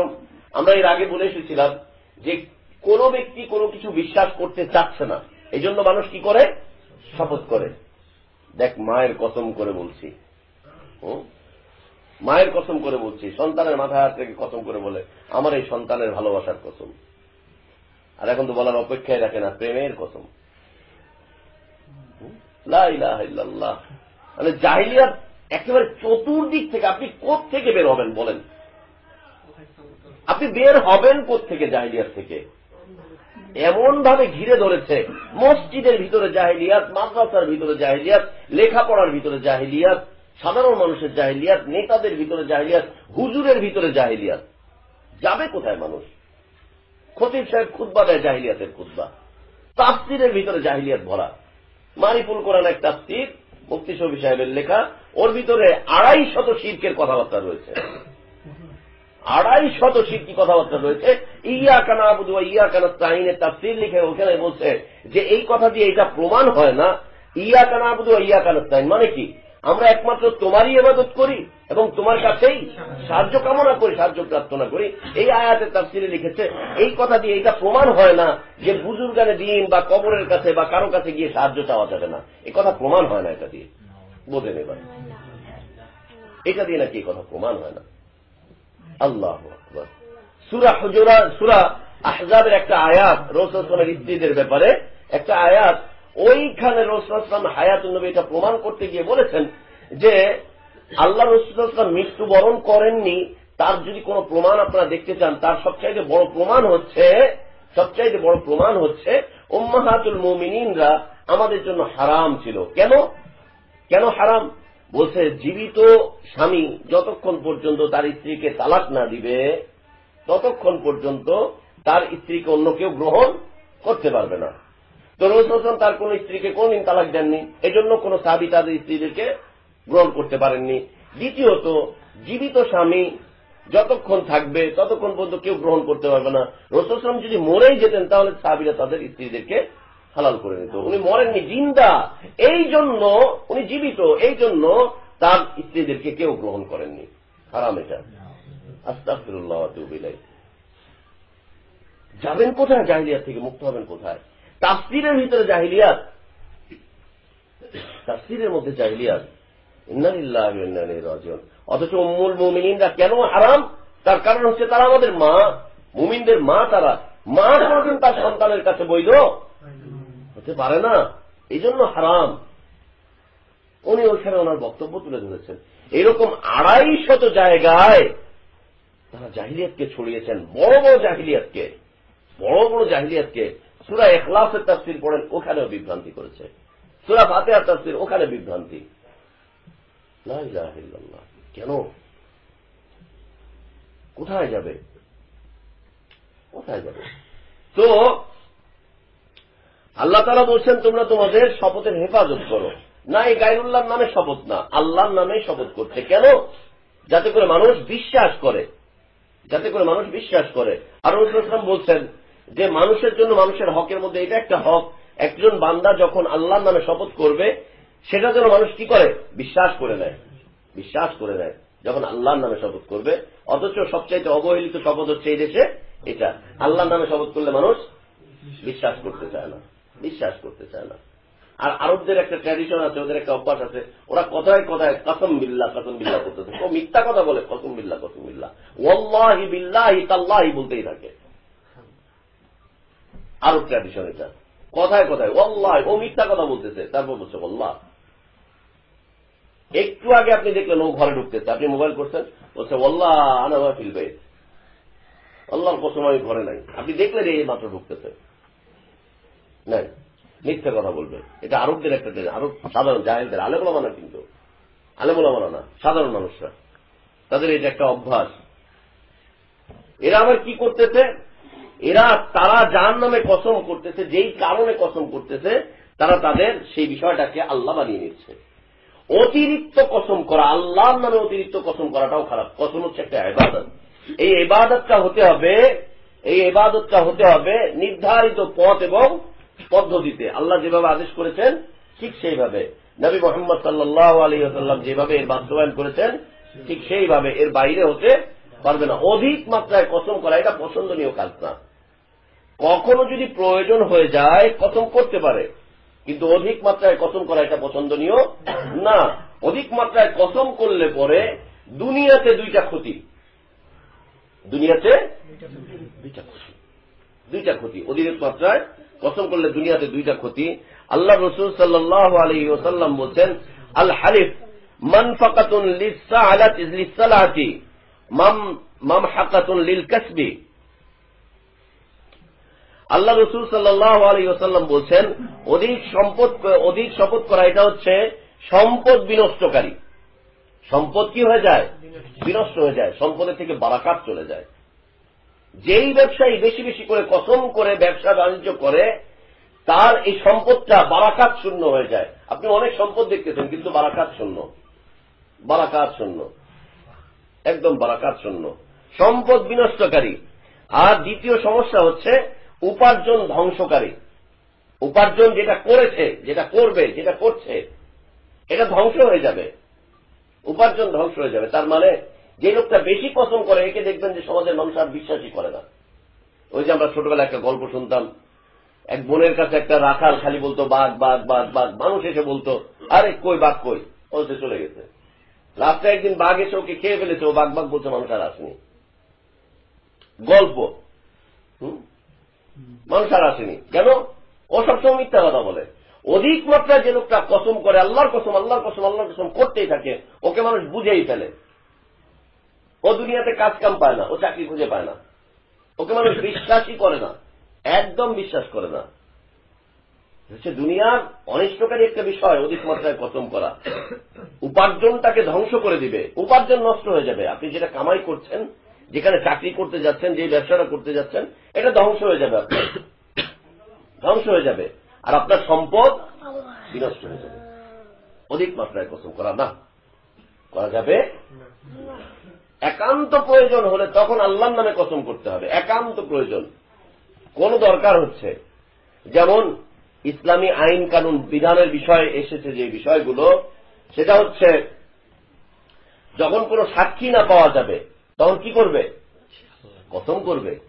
আমরা এর আগে বলে এসেছিলাম যে কোন ব্যক্তি কোনো কিছু বিশ্বাস করতে চাচ্ছে না। এই জন্য মানুষ কি করে? শপথ করে। দেখ, মায়ের কসম করে বলছি। মায়ের কসম করে বলছি। সন্তানের মাথায় হাত থেকে কসম করে বলে। আমার এই সন্তানের ভালোবাসার কসম। আর এখন তো বলার অপেক্ষায় রাখে না, প্রেমের কসম। মানে জাহিলিয়ার একেবারে চতুর্দিক থেকে আপনি থেকে বের হবেন বলেন? আপনি বের হবেন থেকে জাহিলিয়ার থেকে? এমন ভাবে ঘিরে ধরেছে, মসজিদের ভিতরে জাহিলিয়াত, মাদ্রাসার ভিতরে জাহিলিয়াত, লেখাপড়ার ভিতরে জাহিলিয়াত, সাধারণ মানুষের জাহিলিয়াত, নেতাদের ভিতরে জাহিলিয়াত, হুজুরের ভিতরে জাহিলিয়াত। যাবে কোথায় মানুষ? খতিব সাহেব খুদ্া দেয় জাহিলিয়াতের খুদ্া তাফসিরের ভিতরে জাহিলিয়াত ভরা। মারিফুল কোরআন এক তাফসির মুক্তি শফি সাহেবের লেখা, ওর ভিতরে আড়াই শত শিল্পের কথাবার্তা রয়েছে। আড়াই শত শিল্পী কথাবার্তা রয়েছে। ইয়া কানা আবুদু ইয়া কানা তাহিনের তাফসির লিখে ওখানে বলছে যে, এই কথা দিয়ে এটা প্রমাণ হয় না। ইয়া কানা আবুদু ইয়া কানা তাহিন মানে কি? আমরা একমাত্র তোমারই এবাদত করি এবং তোমার কাছেই সাহায্য কামনা করি, সাহায্য প্রার্থনা করি। এই আয়াতের তাফসিরে লিখেছে, এই কথা দিয়ে এটা প্রমাণ হয় না যে বুজুর্গানে দিন বা কবরের কাছে বা কারও কাছে গিয়ে সাহায্য চাওয়া যাবে না। এই কথা প্রমাণ হয় না এটা দিয়ে। বোঝেন এবার। এটা দিয়ে নাকি কথা প্রমাণ হয় না। আল্লাহ সুরা হুজুরা, সুরা আহজাবের একটা আয়াত রসুলের স্ত্রীদের ব্যাপারে, একটা আয়াত ওইখানে রসুলাম হায়াত নবী এটা প্রমাণ করতে গিয়ে বলেছেন যে আল্লাহ রসুলাম মৃত্যুবরণ করেননি। তার যদি কোনো প্রমাণ আপনারা দেখতে চান, তার সবচাইতে বড় প্রমাণ হচ্ছে, সবচাইতে বড় প্রমাণ হচ্ছে উম্মাহাতুল মুমিনিনরা আমাদের জন্য হারাম ছিল। কেন? কেন হারাম? বলছে, জীবিত স্বামী যতক্ষণ পর্যন্ত তার স্ত্রীকে তালাক না দিবে, ততক্ষণ পর্যন্ত তার স্ত্রীকে অন্য কেউ গ্রহণ করতে পারবে না। তো তার কোন স্ত্রীকে কোনদিন তালাক দেননি। এজন্য কোন সাবি তাদের স্ত্রীদেরকে গ্রহণ করতে পারেননি। দ্বিতীয়ত, জীবিত স্বামী যতক্ষণ থাকবে, ততক্ষণ পর্যন্ত কেউ গ্রহণ করতে পারবে না। রসুলাম যদি মরেই যেতেন, তাহলে সাবিরা তাদের স্ত্রীদেরকে হালাল করে নিত। উনি মরেননি, জিন্দা। এই জন্য, উনি জীবিত। এই জন্য তার স্ত্রীদেরকে কেউ গ্রহণ করেননি। হারাম এটা। আস্তাফিরুল্লাহ যাবেন কোথায়? জাহিলিয়াত থেকে মুক্ত হবেন কোথায়? তাফসিরের ভিতরে জাহিলিয়াত। তাফসিরের মধ্যে জাহিলিয়াত। অথচ মূল মুমিনরা কেন হারাম? তার কারণ হচ্ছে তারা আমাদের মা। মুমিনদের মা তারা। মা কোনদিন তার সন্তানের কাছে বৈধ? হতে পারে না। এই জন্য হারাম। উনি ওইখানে ওনার বক্তব্য তুলে ধরেছেন। এরকম আড়াই শত জায়গায় তারা জাহিলিয়াতকে ছড়িয়েছেন। বড় বড় জাহিলিয়াতকে। বড় বড় জাহিলিয়াতকে। সুরা এখলাসের তাফসির পড়েন ওখানেও বিভ্রান্তি করেছে। সুরা ফাতেহার তাফসির ওখানে বিভ্রান্তি। কেন? কোথায় যাবে? কোথায় যাবে? তো, আল্লাহ তারা বলছেন, তোমরা তোমাদের শপথের হেফাজত করো। না, এই গাইরুল্লাহর নামে শপথ না। আল্লাহর নামে শপথ করছে। কেন? যাতে করে মানুষ বিশ্বাস করে। যাতে করে মানুষ বিশ্বাস করে। আর রসুলাম বলছেন যে মানুষের জন্য মানুষের হকের মধ্যে এটা একটা হক, একজন বান্দা যখন আল্লাহর নামে শপথ করবে, সেটা যেন মানুষ কি করে? বিশ্বাস করে নেয়। বিশ্বাস করে নেয়, যখন আল্লাহর নামে শপথ করবে। অথচ সবচাইতে অবহেলিত শপথ হচ্ছে এই দেশে এটা। আল্লাহর নামে শপথ করলে মানুষ বিশ্বাস করতে চায় না। বিশ্বাস করতে চায় না। আর আরবদের একটা ট্র্যাডিশন আছে, ওদের একটা অভ্যাস আছে। ওরা কথায় কথায় কসম বিল্লা কসম বিল্লা করতেছে ও মিথ্যা কথা বলে, কসম বিল্লা কসম বিল্লা ওল্লাহি বিল্লাহি তাল্লাহি বলতেই থাকে। আরব ট্র্যাডিশন এটা। কথায় কথায় ওল্লাহ ও মিথ্যা কথা বলতেছে। তারপর বলছে ওল্লাহ একটু আগে আপনি দেখলেন ও ঘরে ঢুকতেছে। আপনি মোবাইল করছেন, বলছে ওল্লাহ আনামা ফিলবে আল্লাহর কসম, আমি ঘরে নাই। আপনি দেখলেন এই মাত্র ঢুকতেছে। নাই, মিথ্যা কথা বলবে। এটা আরবদের একটা আরব সাধারণ জাহেলদের আলেমুলা মানা কিন্তু। আলেমুলা মানা না, সাধারণ মানুষরা। তাদের এটা একটা অভ্যাস। এরা আবার কি করতেছে? এরা তারা যার নামে কসম করতেছে, যেই কারণে কসম করতেছে, তারা তাদের সেই বিষয়টাকে আল্লাহ বানিয়ে নিচ্ছে। অতিরিক্ত কসম করা, আল্লাহর নামে অতিরিক্ত কসম করাটাও খারাপ। কসম হচ্ছে একটা এবাদত এই এবাদতটা হতে হবে, এই এবাদতটা হতে হবে নির্ধারিত পথ এবং পদ্ধতিতে। আল্লাহ যেভাবে আদেশ করেছেন, ঠিক সেইভাবে। নবী মোহাম্মদ সাল্লাহ আলী আসাল্লাম যেভাবে এর বাস্তবায়ন করেছেন, ঠিক সেইভাবে। এর বাইরে হতে পারবে না। অধিক মাত্রায় কসম করা, এটা পছন্দনীয় কাজ না। কখনো যদি প্রয়োজন হয়ে যায় কসম করতে পারে। কিন্তু অধিক মাত্রায় কসম করা এটা পছন্দনীয় না। অধিক মাত্রায় কসম করলে পরে দুনিয়াতে দুইটা ক্ষতি। দুনিয়াতে দুইটা ক্ষতি। দুইটা ক্ষতি। অধিক মাত্রায় কসম করলে দুনিয়াতে দুইটা ক্ষতি। আল্লাহ রসুল সাল্লাহ আলী ওসাল্লাম বলছেন, আল হারিফ মানফাকাতুন লিসালাতি মাম হাকাতুন লিল কাসবি আল্লাহ রসুল সাল্লাহ আলী ওসাল্লাম বলছেন, অধিক সম্পদ অধিক শপথ করা এটা হচ্ছে সম্পদ বিনষ্টকারী। সম্পদ কি হয়ে যায়? বিনষ্ট হয়ে যায়। সম্পদের থেকে বারাকাত চলে যায়। যেই ব্যবসায়ী বেশি বেশি করে কসম করে ব্যবসা বাণিজ্য করে, তার এই সম্পদটা বারাকাত শূন্য হয়ে যায়। আপনি অনেক সম্পদ দেখতেছেন, কিন্তু বারাকাত শূন্য। বারাকাত শূন্য। একদম বারাকাত শূন্য। সম্পদ বিনষ্টকারী। আর দ্বিতীয় সমস্যা হচ্ছে উপার্জন ধ্বংসকারী। উপার্জন যেটা করেছে, যেটা করবে, যেটা করছে, এটা ধ্বংস হয়ে যাবে। উপার্জন ধ্বংস হয়ে যাবে। তার মানে যে লোকটা বেশি পছন্দ করে, একে দেখবেন যে সমাজের মানুষ আর বিশ্বাসই করে না। ওই যে আমরা ছোটবেলায় একটা গল্প শুনতাম, এক বোনের কাছে একটা রাখাল খালি বলতো, বাঘ বাঘ বাঘ বাঘ। মানুষ এসে বলতো, আরে, কই বাঘ, কই? বলতে চলে গেছে। লাস্টে একদিন বাঘ এসে ওকে খেয়ে ফেলেছে। ও বাঘ বাঘ বলছে, মানুষ আর আসেনি। গল্প। মানুষ আর আসেনি কেন? ও সবসময় মিথ্যা কথা বলে। অধিক মাত্রায় যে লোকটা কসম করে, আল্লাহর কসম আল্লাহর কসম আল্লাহর কসম করতেই থাকে, ওকে মানুষ বুঝেই ফেলে। ও দুনিয়াতে কাজ কাম পায় না, ও চাকরি খুঁজে পায় না। ওকে মানুষ বিশ্বাসই করে না, একদম বিশ্বাস করে না। হচ্ছে দুনিয়ার অনিষ্টকারী একটা বিষয়, অধিক মাত্রায় কসম করা। উপার্জনটাকে ধ্বংস করে দিবে, উপার্জন নষ্ট হয়ে যাবে। আপনি যেটা কামাই করছেন যেখানে চাকরি করতে যাচ্ছেন, যে ব্যবসাটা করতে যাচ্ছেন, এটা ধ্বংস হয়ে যাবে আপনার। ধ্বংস হয়ে যাবে। আর আপনার সম্পদ বিনষ্ট হয়ে যাবে। অধিক মাত্রায় কসম করা না। করা যাবে? একান্ত প্রয়োজন হলে তখন আল্লাহর নামে কসম করতে হবে। একান্ত প্রয়োজন। কোন দরকার হচ্ছে। যেমন ইসলামী আইন কানুন বিধানের বিষয় এসেছে যে বিষয়গুলো, সেটা হচ্ছে যখন কোনো সাক্ষী না পাওয়া যাবে তখন কি করবে? কসম করবে।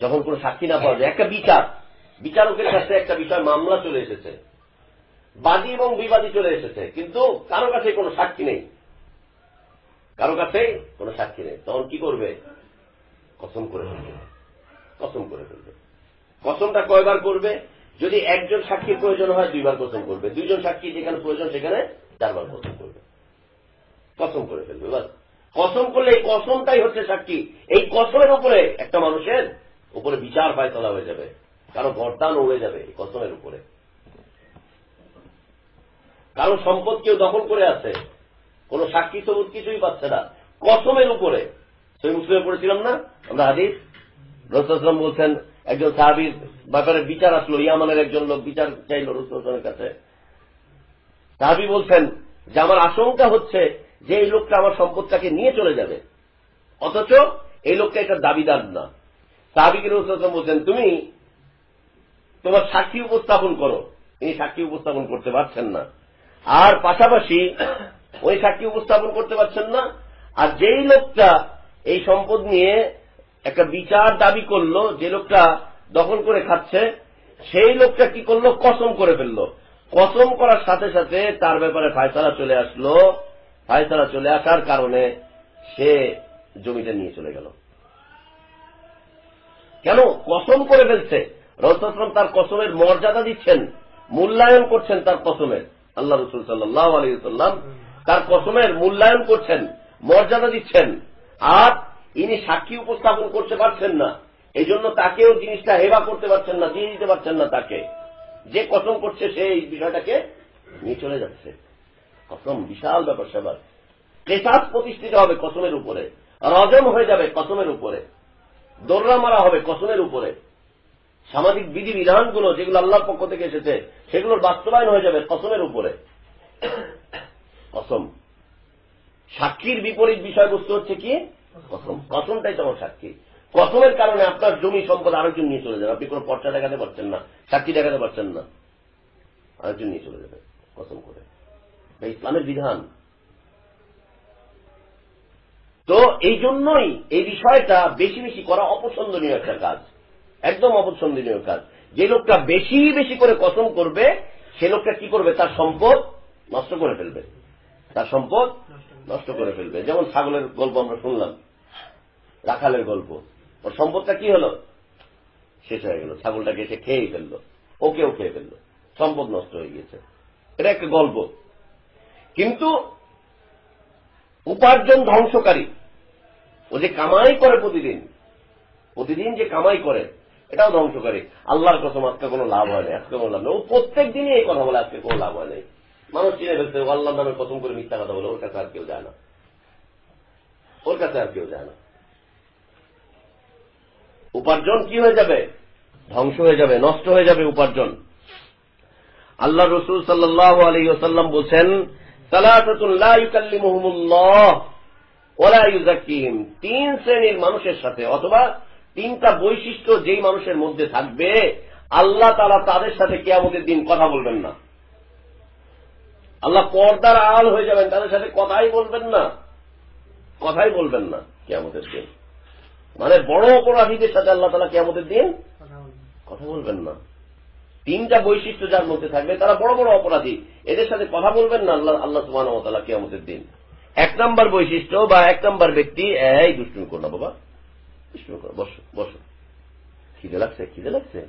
যখন কোনো সাক্ষী না পাওয়া যায়, একটা বিচার। বিচারকের কাছে একটা বিষয়, মামলা চলে এসেছে। বাদী এবং বিবাদী চলে এসেছে। কিন্তু কারও কাছে কোনো সাক্ষী নেই। কারও কাছে কোনো সাক্ষী নেই। তখন কি করবে? কসম করে ফেলবে। কসম করে ফেলবে। কসমটা কয়বার করবে? যদি একজন সাক্ষীর প্রয়োজন হয়, দুইবার কসম করবে। দুইজন সাক্ষী যেখানে প্রয়োজন, সেখানে চারবার কসম করবে। কসম করে ফেলবে, বাস। কসম করলে এই কসমটাই হচ্ছে সাক্ষী। এই কসমের উপরে একটা মানুষের উপরে বিচার ফায়তলা হয়ে যাবে। কারও গরদান উড়ে যাবে এই কসমের উপরে। কারও সম্পদ কেউ দখল করে আছে, কোন সাক্ষী সবুজ কিছুই পাচ্ছে না। কসমের উপরে। সেই মুসলিমে পড়েছিলাম না? আমরা হাদিস? রসুলাম বলছেন, একজন সাহাবির ব্যাপারে বিচার আসলো, ইয়ামানের একজন লোক বিচার চাইল রসুলের কাছে। সাহাবি বলছেন, যে আমার আশঙ্কা হচ্ছে যে এই লোকটা আমার সম্পদটাকে নিয়ে চলে যাবে। অথচ এই লোকটা এটা দাবিদার না। সাহাবিকে রসুলাম বলছেন, তুমি তোমার সাক্ষী উপস্থাপন করো। তিনি সাক্ষী উপস্থাপন করতে পারছেন না। আর পাশাপাশি ওই সাক্ষী উপস্থাপন করতে পারছেন না। আর যেই লোকটা এই সম্পদ নিয়ে একটা বিচার দাবি করল, যে লোকটা দখল করে খাচ্ছে, সেই লোকটা কি করল? কসম করে ফেলল। কসম করার সাথে সাথে তার ব্যাপারে ফায়সালা চলে আসলো। ফায়সালা চলে আসার কারণে সে জমিটা নিয়ে চলে গেল। কেন? কসম করে ফেলছে। রসুলাম তার কসমের মর্যাদা দিচ্ছেন, মূল্যায়ন করছেন তার কসমের। আল্লাহ রসুল সাল্লাহ আলী তার কসমের মূল্যায়ন করছেন, মর্যাদা দিচ্ছেন, আর ইনি সাক্ষী উপস্থাপন করতে পারছেন না। এই জন্য তাকেও জিনিসটা হেবা করতে পারছেন না, দিয়ে দিতে পারছেন না তাকে। যে কসম করছে, সে এই বিষয়টাকে নিয়ে চলে যাচ্ছে। কসম, বিশাল ব্যাপার সেবার। কেসাস প্রতিষ্ঠিত হবে কসমের উপরে। রজম হয়ে যাবে কসমের উপরে। দোররা মারা হবে কসমের উপরে। সামাজিক বিধি বিধানগুলো যেগুলো আল্লাহর পক্ষ থেকে এসেছে, সেগুলোর বাস্তবায়ন হয়ে যাবে কসমের উপরে। কসম। সাক্ষীর বিপরীত বিষয়বস্তু হচ্ছে কি? কসম। কসমটাই তোমার সাক্ষী। কসমের কারণে আপনার জমি সম্পদ আরেকজন নিয়ে চলে যাবে। আপনি কোনো পর্চা দেখাতে পারছেন না, সাক্ষী দেখাতে পারছেন না। আরেকজন নিয়ে চলে যাবে কসম করে। ইসলামের বিধান। তো এই জন্যই এই বিষয়টা বেশি বেশি করা অপছন্দনীয় একটা কাজ। একদম অপছন্দনীয় কাজ। যে লোকটা বেশি বেশি করে কসম করবে, সে লোকটা কি করবে? তার সম্পদ নষ্ট করে ফেলবে। তার সম্পদ নষ্ট করে ফেলবে। যেমন ছাগলের গল্প আমরা শুনলাম। রাখালের গল্প। ওর সম্পদটা কি হলো? শেষ হয়ে গেল। ছাগলটাকে এসে খেয়ে ফেলল। ওকেও খেয়ে ফেলল। সম্পদ নষ্ট হয়ে গিয়েছে। এটা একটা গল্প। কিন্তু উপার্জন ধ্বংসকারী। ও যে কামাই করে প্রতিদিন প্রতিদিন যে কামাই করে, এটাও ধ্বংসকারী। আল্লাহর কসম, আজকে কোনো লাভ হয় না আজকে কোনো লাভ নেই। ও প্রত্যেক দিনই এই কথা বলে, আজকে কোনো লাভ হয় নাই। মানুষ চিনে ফেলছে আল্লাহ নামে কসম করে মিথ্যা কথা বলে, ওর কাছে আর কেউ যায় না। ওর কাছে আর কেউ যায় না। উপার্জন কি হয়ে যাবে? ধ্বংস হয়ে যাবে, নষ্ট হয়ে যাবে উপার্জন। আল্লাহ রসুল সাল্লাহ আলী ওসাল্লাম বলছেন তিন শ্রেণির মানুষের সাথে অথবা তিনটা বৈশিষ্ট্য যেই মানুষের মধ্যে থাকবে আল্লাহ তারা তাদের সাথে কেয়ামতের দিন কথা বলবেন না। আল্লাহ পর্দার আড়াল হয়ে যাবেন তাদের সাথে কথাই বলবেন না। কথাই বলবেন না কেয়ামতের দিন। মানে বড় অপরাধীদের সাথে আল্লাহ তালা কেয়ামতের দিন কথা বলবেন না। তিনটা বৈশিষ্ট্য যার মধ্যে থাকবে, তারা বড় বড় অপরাধী। এদের সাথে কথা বলবেন না আল্লাহ আল্লাহ সুবাহ কেয়ামতের দিন। এক নম্বর বৈশিষ্ট্য বা এক নম্বর ব্যক্তি, এই, দুষ্টুমি করো না বাবা। দুষ্টুমি করো, বসো বসো। খিদে লাগছে খিদে লাগছে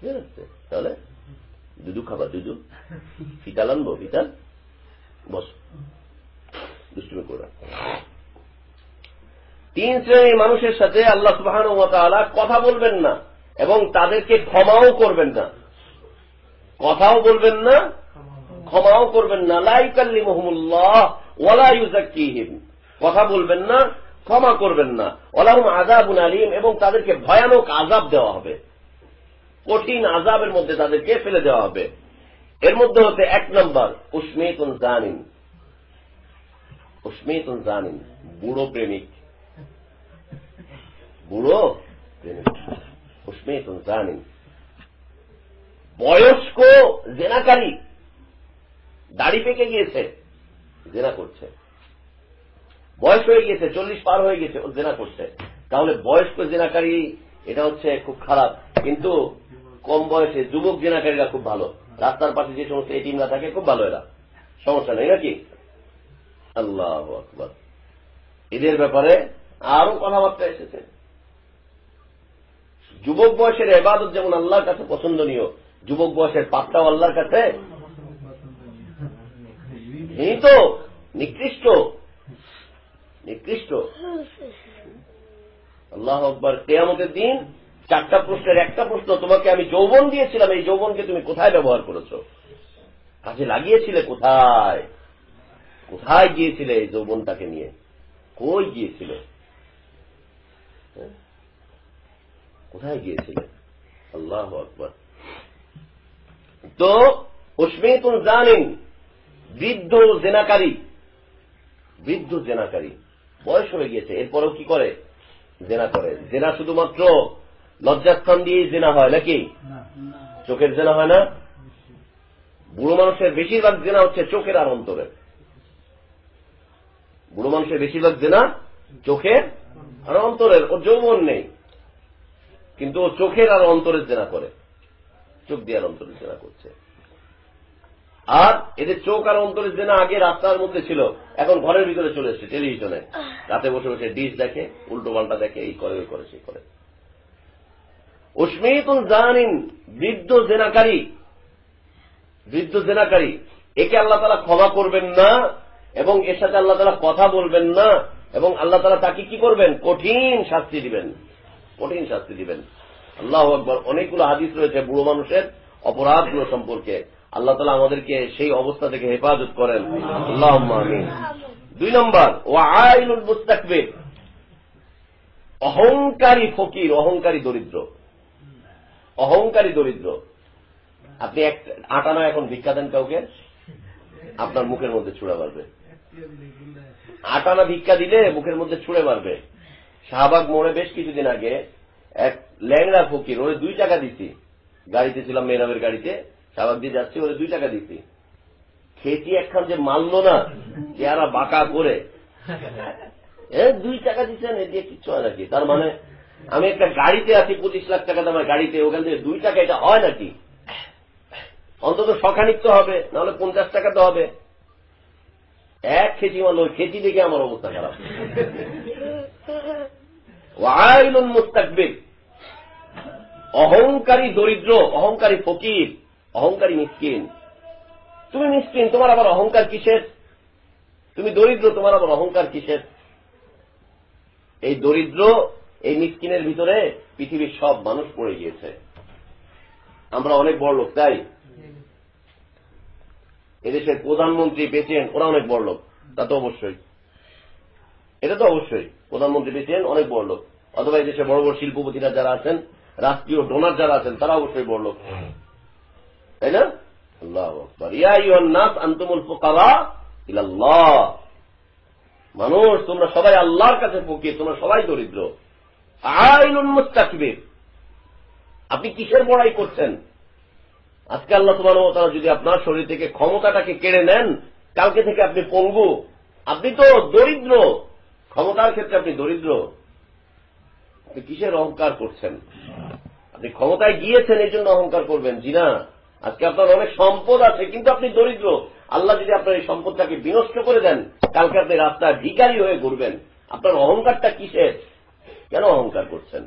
খিদে লাগছে। তাহলে দুদু খাবার দুদু ফিতাল আনব, ফিতাল। বসো। দুষ্টুমি করো। তিন শ্রেণির মানুষের সাথে আল্লাহ সুবাহ কথা বলবেন না এবং তাদেরকে ক্ষমাও করবেন না। কথাও বলবেন না, ক্ষমাও করবেন না। লাইকাল্লি মহমুল্লাহ ওলা ইউজাকিহিম কথা বলবেন না, ক্ষমা করবেন না। ওলাহুম আজাবুন আলিম এবং তাদেরকে ভয়ানক আজাব দেওয়া হবে। কঠিন আজাবের মধ্যে তাদেরকে ফেলে দেওয়া হবে। এর মধ্যে হচ্ছে এক নম্বর, উস্মিতুন জানিন উস্মিতুন জানিন বুড়ো প্রেমিক। বুড়ো প্রেমিক। উস্মিতুন জানিন বয়স্ক জেনাকারী দাড়ি পেকে গিয়েছে, জেনা করছে। বয়স হয়ে গিয়েছে, চল্লিশ পার হয়ে গেছে ও জেনা করছে। তাহলে বয়স্ক জেনাকারী, এটা হচ্ছে খুব খারাপ। কিন্তু কম বয়সে যুবক জেনাকারীরা খুব ভালো। রাস্তার পাশে যে সমস্ত এটিমরা থাকে, খুব ভালো এরা। সমস্যা নেই নাকি? আল্লাহ আকবর। এদের ব্যাপারে আরও কথাবার্তা এসেছে। যুবক বয়সের এবাদত যেমন আল্লাহর কাছে পছন্দনীয় যুবক বয়সের পাপটাও আল্লাহর কাছে? তো নিকৃষ্ট নিকৃষ্ট। আল্লাহ আকবর, কেয়ামতের দিন চারটা প্রশ্নের একটা প্রশ্ন, তোমাকে আমি যৌবন দিয়েছিলাম, এই যৌবনকে তুমি কোথায় ব্যবহার করেছ? কাজে লাগিয়েছিলে কোথায়? কোথায় গিয়েছিলে এই যৌবনটাকে নিয়ে? কই গিয়েছিলে? হ্যাঁ? কোথায় গিয়েছিলে? আল্লাহ আকবর। তো উসমিতুন জানিন বৃদ্ধ জেনাকারী বৃদ্ধ জেনাকারী। বয়স হয়ে গিয়েছে এরপরেও কি করে? জেনা করে। জেনা শুধুমাত্র লজ্জাস্থান দিয়েই জেনা হয় নাকি? চোখের জেনা হয় না? বুড়ো মানুষের বেশিরভাগ জেনা হচ্ছে চোখের আর অন্তরে বুড়ো মানুষের বেশিরভাগ জেনা চোখের আর অন্তরের ও যৌবন নেই। কিন্তু ও চোখের আর অন্তরের জেনা করে। চোখ দিয়ে আর অন্তরের জেনা করছে। আর এদের চোখ আর অন্তরের জেনা আগে রাস্তার মধ্যে ছিল, এখন ঘরের ভিতরে চলে এসছে টেলিভিশনে। রাতে বসে বসে ডিশ দেখে, উল্টো পাল্টা দেখে, এই করে, ওই করে, সেই করে। উস্মিতুল জানিন, বৃদ্ধ জেনাকারী বৃদ্ধ জেনাকারী একে আল্লাহ তালা ক্ষমা করবেন না, এবং এর সাথে আল্লাহ তালা কথা বলবেন না, এবং আল্লাহ তালা তাকে কি করবেন? কঠিন শাস্তি দিবেন। কঠিন শাস্তি দিবেন। আল্লাহ আকবর, অনেকগুলো হাদিস রয়েছে বুড়ো মানুষের অপরাধগুলো সম্পর্কে। আল্লাহ তালা আমাদেরকে সেই অবস্থা থেকে হেফাজত করেন। আল্লাহ দুই নম্বর ও আইনুল মুস্তাকবির। অহংকারী ফকির, অহংকারী দরিদ্র। অহংকারী দরিদ্র। আপনি এক, আটানা এখন ভিক্ষা দেন কাউকে? আপনার মুখের মধ্যে ছুড়ে মারবে। আটানা ভিক্ষা দিলে মুখের মধ্যে ছুড়ে মারবে। শাহবাগ মোড়ে বেশ কিছুদিন আগে এক ল্যাংড়া ফকির, ওরে দুই টাকা দিছি। গাড়িতে ছিলাম মেয়েরামের গাড়িতে। শাহবাগ দিয়ে যাচ্ছি, ওরে দুই টাকা দিছি। খেতি একখান যে মানল না, চেহারা বাঁকা করে। দুই টাকা দিচ্ছেন এ কিচ্ছু হয় নাকি? তার মানে আমি একটা গাড়িতে আছি, পঁচিশ লাখ টাকা দামের গাড়িতে, ওখান থেকে দুই টাকা এটা হয় নাকি? অন্তত শখানিক তো হবে, নাহলে পঞ্চাশ টাকা তো হবে। এক খেতি ওই খেতি দেখে আমার অবস্থা খারাপ। ওয়াইলুন মুস্তাকবির। অহংকারী দরিদ্র, অহংকারী ফকির, অহংকারী মিসকিন। তুমি মিসকিন, তোমার আবার অহংকার কিসের? তুমি দরিদ্র, তোমার আবার অহংকার কিসের? এই দরিদ্র, এই মিসকিনের ভিতরে পৃথিবীর সব মানুষ পড়ে গিয়েছে। আমরা অনেক বড় লোক, তাই? এদেশের প্রধানমন্ত্রী প্রেসিডেন্ট ওরা অনেক বড় লোক, তা তো অবশ্যই। এটা তো অবশ্যই, প্রধানমন্ত্রী প্রেসিডেন্ট অনেক বড় লোক। অথবা এদেশে বড় বড় শিল্পপতিরা যারা আছেন রাষ্ট্রীয় ডোনার যারা আছেন তারা অবশ্যই বড় লোক তাই না? আল্লাহ ইয়া নাস আনতুমুল ফুকারা ইলাল্লাহ। মানুষ তোমরা সবাই আল্লাহর কাছে ফকির তোমরা সবাই দরিদ্র। আইনুন মুস্তাকবির। আপনি কিসের বড়াই করছেন? আজকে আল্লাহ তোমার তারা যদি আপনার শরীর থেকে ক্ষমতাটাকে কেড়ে নেন কালকে থেকে আপনি পঙ্গু। আপনি তো দরিদ্র। ক্ষমতার ক্ষেত্রে আপনি দরিদ্র। আপনি কিসের অহংকার করছেন? আপনি ক্ষমতায় গিয়েছেন, এই জন্য অহংকার করবেন। জি না। আজকে আপনার অনেক সম্পদ আছে, কিন্তু আপনি দরিদ্র। আল্লাহ যদি আপনার এই সম্পদটাকে বিনষ্ট করে দেন, কালকে আপনি রাস্তায় ভিকারি হয়ে ঘুরবেন। আপনার অহংকারটা কিসের? কেন অহংকার করছেন?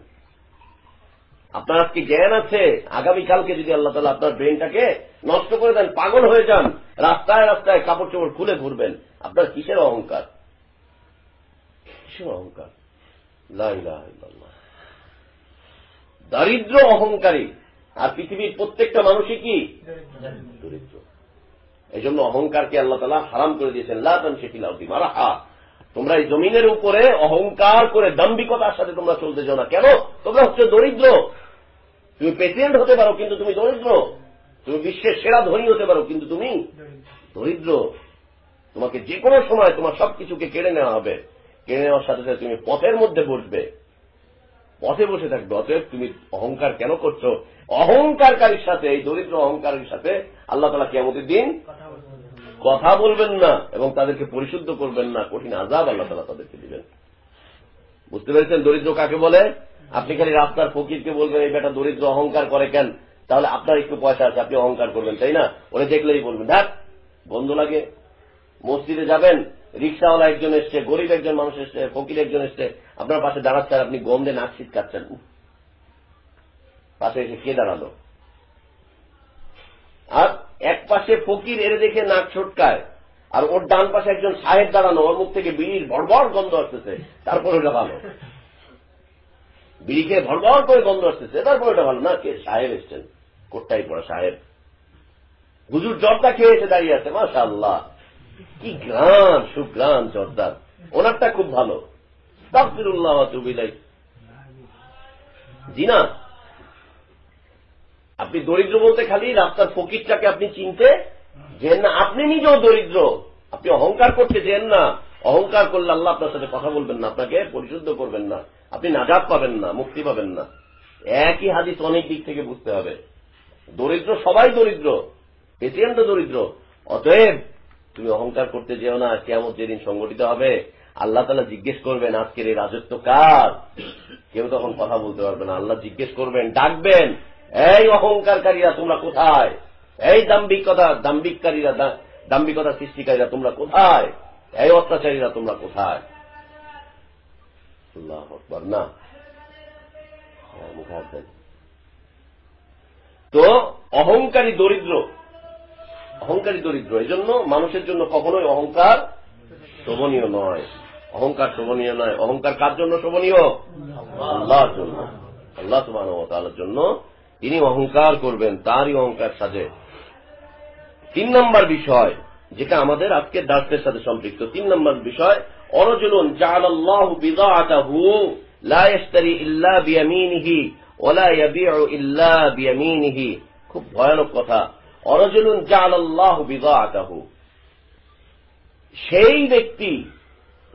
আপনার আজকে জ্ঞান আছে। আগামীকালকে যদি আল্লাহ তালা আপনার ব্রেনটাকে নষ্ট করে দেন, পাগল হয়ে যান, রাস্তায় রাস্তায় কাপড় চোপড় খুলে ঘুরবেন, আপনার কিসের অহংকার? কিসের অহংকার? লা ইলাহা ইল্লাল্লাহ। দারিদ্র অহংকারী। আর পৃথিবীর প্রত্যেকটা মানুষই কি? দরিদ্র। এই জন্য অহংকারকে আল্লাহ তালা হারাম করে দিয়েছেন। লাতান শেখিল মারা হা তোমরা এই জমিনের উপরে অহংকার করে দাম্বিকতার সাথে তোমরা চলতে যাও না। কেন? তোমরা হচ্ছে দরিদ্র। তুমি প্রেসিডেন্ট হতে পারো, কিন্তু তুমি দরিদ্র। তুমি বিশ্বের সেরা ধনী হতে পারো, কিন্তু তুমি দরিদ্র। তোমাকে যে কোনো সময় তোমার সবকিছুকে কেড়ে নেওয়া হবে। কেড়ে নেওয়ার সাথে সাথে তুমি পথের মধ্যে বসবে। পথে বসে থাকবে, অতএব তুমি অহংকার কেন করছ? অহংকারকারীর সাথে, এই দরিদ্র অহংকারীর সাথে আল্লাহ তালা কেমতের দিন কথা বলবেন না এবং তাদেরকে পরিশুদ্ধ করবেন না, কঠিন আজাব আল্লাহ তালা তাদেরকে দিবেন। বুঝতে পেরেছেন দরিদ্র কাকে বলে? আপনি খালি রাস্তার ফকিরকে বলবেন, এই বেটা দরিদ্র অহংকার করে কেন? তাহলে আপনার একটু পয়সা আছে, আপনি অহংকার করবেন, তাই না? ওরে দেখলেই বলবেন দেখ বন্ধ লাগে। মসজিদে যাবেন, রিক্সাওয়ালা একজন এসছে, গরিব একজন মানুষ এসছে, ফকির একজন এসছে আপনার পাশে দাঁড়াচ্ছে আর আপনি গন্ধে নাক শীতকাচ্ছেন পাশে এসে কে দাঁড়াল? আর এক পাশে ফকির এর দেখে নাক ছোটকায়, আর ওর ডান পাশে একজন সাহেব দাঁড়ানো, ওর মুখ থেকে বিড়ির ভরভর গন্ধ আসতেছে, তারপর ওটা ভালো। বিড়ি খেয়ে ভরভর করে গন্ধ আসতেছে, তারপর ওটা ভালো। না, কে? সাহেব এসছেন। কোটটাই পড়া সাহেব। হুজুর জর্দা খেয়ে এসে দাঁড়িয়ে আছে মাসা আল্লাহ কি গ্রান সুগ্রান জর্দার ওনারটা খুব ভালো। তাফিরুল্লাহ তুবিলাই জি না আপনি দরিদ্র বলতে খালি রাস্তার ফকিরটাকে আপনি চিনতে যেন না, আপনি নিজেও দরিদ্র। আপনি অহংকার করতে যেন না, অহংকার করলে আল্লাহ আপনার সাথে কথা বলবেন না, আপনাকে পরিশুদ্ধ করবেন না, আপনি নাজাদ পাবেন না, মুক্তি পাবেন না। একই হাদিস অনেক দিক থেকে বুঝতে হবে। দরিদ্র সবাই দরিদ্র পেটিএম তো দরিদ্র। অতএব তুমি অহংকার করতে যেও না কেমন যেদিন সংগঠিত হবে আল্লাহ তালা জিজ্ঞেস করবেন, আজকের এই রাজত্ব কার? কেউ তখন কথা বলতে পারবে না। আল্লাহ জিজ্ঞেস করবেন, ডাকবেন, এই অহংকারকারীরা তোমরা কোথায়? এই দাম্বিকতা দাম্বিককারীরা দাম্বিকতা সৃষ্টিকারীরা তোমরা কোথায়? এই অত্যাচারীরা তোমরা কোথায়? না। হ্যাঁ। তো, অহংকারী দরিদ্র অহংকারী দরিদ্র এই জন্য মানুষের জন্য কখনোই অহংকার শোভনীয় নয়। অহংকার শোভনীয় নয়। অহংকার কার জন্য শোভনীয়? আল্লাহর জন্য। আল্লাহ সুবাহ তালার জন্য তিনি অহংকার করবেন, তারই অহংকার সাজে। তিন নম্বর বিষয়, যেটা আমাদের আজকের দাসদের সাথে সম্পৃক্ত। তিন নম্বর বিষয়, অরজুলুন জাল আল্লাহ বিদাআতাহু খুব ভয়ানক কথা। অরজুলুন জাল আল্লাহ বিদাআতাহু। সেই ব্যক্তি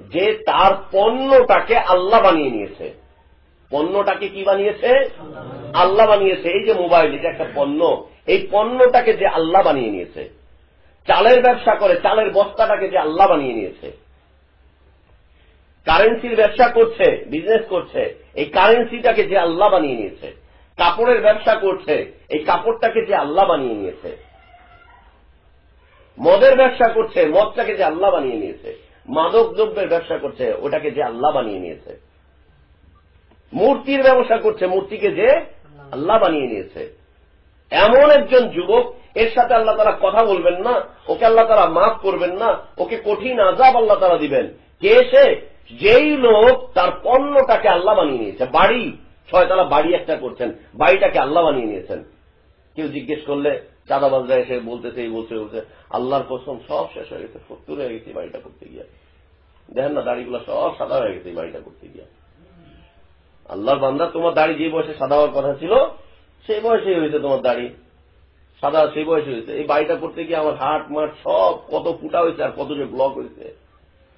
যে তার পণ্যটাকে আল্লাহ বানিয়ে নিয়েছে। পণ্যটাকে কি বানিয়েছে? আল্লাহ বানিয়েছে। এই যে মোবাইল, এটা একটা পণ্য। এই পণ্যটাকে যে আল্লাহ বানিয়ে নিয়েছে। চালের ব্যবসা করে, চালের বস্তাটাকে যে আল্লাহ বানিয়ে নিয়েছে। কারেন্সির ব্যবসা করছে বিজনেস করছে, এই কারেন্সিটাকে যে আল্লাহ বানিয়ে নিয়েছে। কাপড়ের ব্যবসা করছে, এই কাপড়টাকে যে আল্লাহ বানিয়ে নিয়েছে। মদের ব্যবসা করছে, মদটাকে যে আল্লাহ বানিয়ে নিয়েছে। মাদক দ্রব্যের ব্যবসা করছে, ওটাকে যে আল্লাহ বানিয়ে নিয়েছে। মূর্তির ব্যবসা করছে, মূর্তিকে যে আল্লাহ বানিয়ে নিয়েছে। এমন একজন যুবক, এর সাথে আল্লাহ তারা কথা বলবেন না, ওকে আল্লাহ তারা মাফ করবেন না, ওকে কঠিন আজাব আল্লাহ তারা দিবেন। কে সে? যেই লোক তার পণ্যটাকে আল্লাহ বানিয়ে নিয়েছে। বাড়ি, ছয়তলা বাড়ি একটা করছেন, বাড়িটাকে আল্লাহ বানিয়ে নিয়েছেন। কেউ জিজ্ঞেস করলে চাঁদাবাজরা এসে বলতেছে, এই বলছে বলছে। আল্লাহর কসম, সব শেষ হয়ে গেছে, সত্তর হয়ে গেছে বাড়িটা করতে গিয়ে। দেখেন না, দাড়িগুলো সব সাদা হয়ে গেছে বাড়িটা করতে গিয়ে। আল্লাহর বান্দা, তোমার দাড়ি যে বয়সে সাদা হওয়ার কথা ছিল, সেই বয়সেই হয়েছে তোমার দাড়ি। সাদা সেই বয়সে হয়েছে। এই বাড়িটা করতে গিয়ে আমার হাট, মাঠ, সব কত ফুটা হয়েছে আর কত যে ব্লক হয়েছে।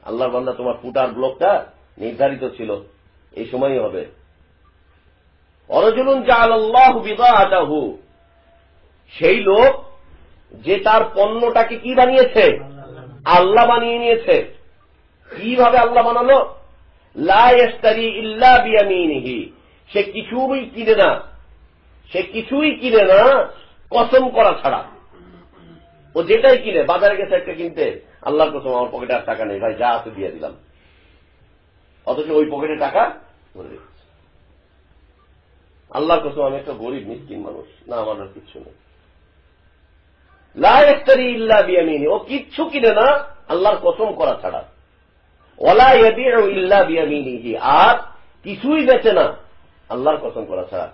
আল্লাহর বান্দা, তোমার ফুটার ব্লকটা নির্ধারিত ছিল। এই সময়ই হবে। অরজুলুন জাল আল্লাহ বিদাহু সেই লোক যে তার পণ্যটাকে কি বানিয়েছে? আল্লাহ বানিয়ে নিয়েছে। কীভাবে আল্লাহ বানালো? লাস্তারি ইল্লা বিয়ামিনিহি। সে কিছুই কিনে না। সে কিছুই কিনে না, কসম করা ছাড়া। ও যেটাই কিনে, বাজারে গেছে একটা কিনতে। আল্লাহর কসম, আমার পকেটে আর টাকা নেই। ভাই, যা আছে দিয়ে দিলাম। অথচ ওই পকেটে টাকা আল্লাহর কসম, আমি একটা গরিব, মিসকিন মানুষ। না, আমার কিচ্ছু নেই। লাস্তারি ইল্লা বিয়ামিনি। ও কিচ্ছু কিনে না, আল্লাহর কসম করা ছাড়া। ওলা ইল্লা বিয়ামিনিহি। আর কিছুই বেচে না, আল্লাহর কসম করা ছাড়া।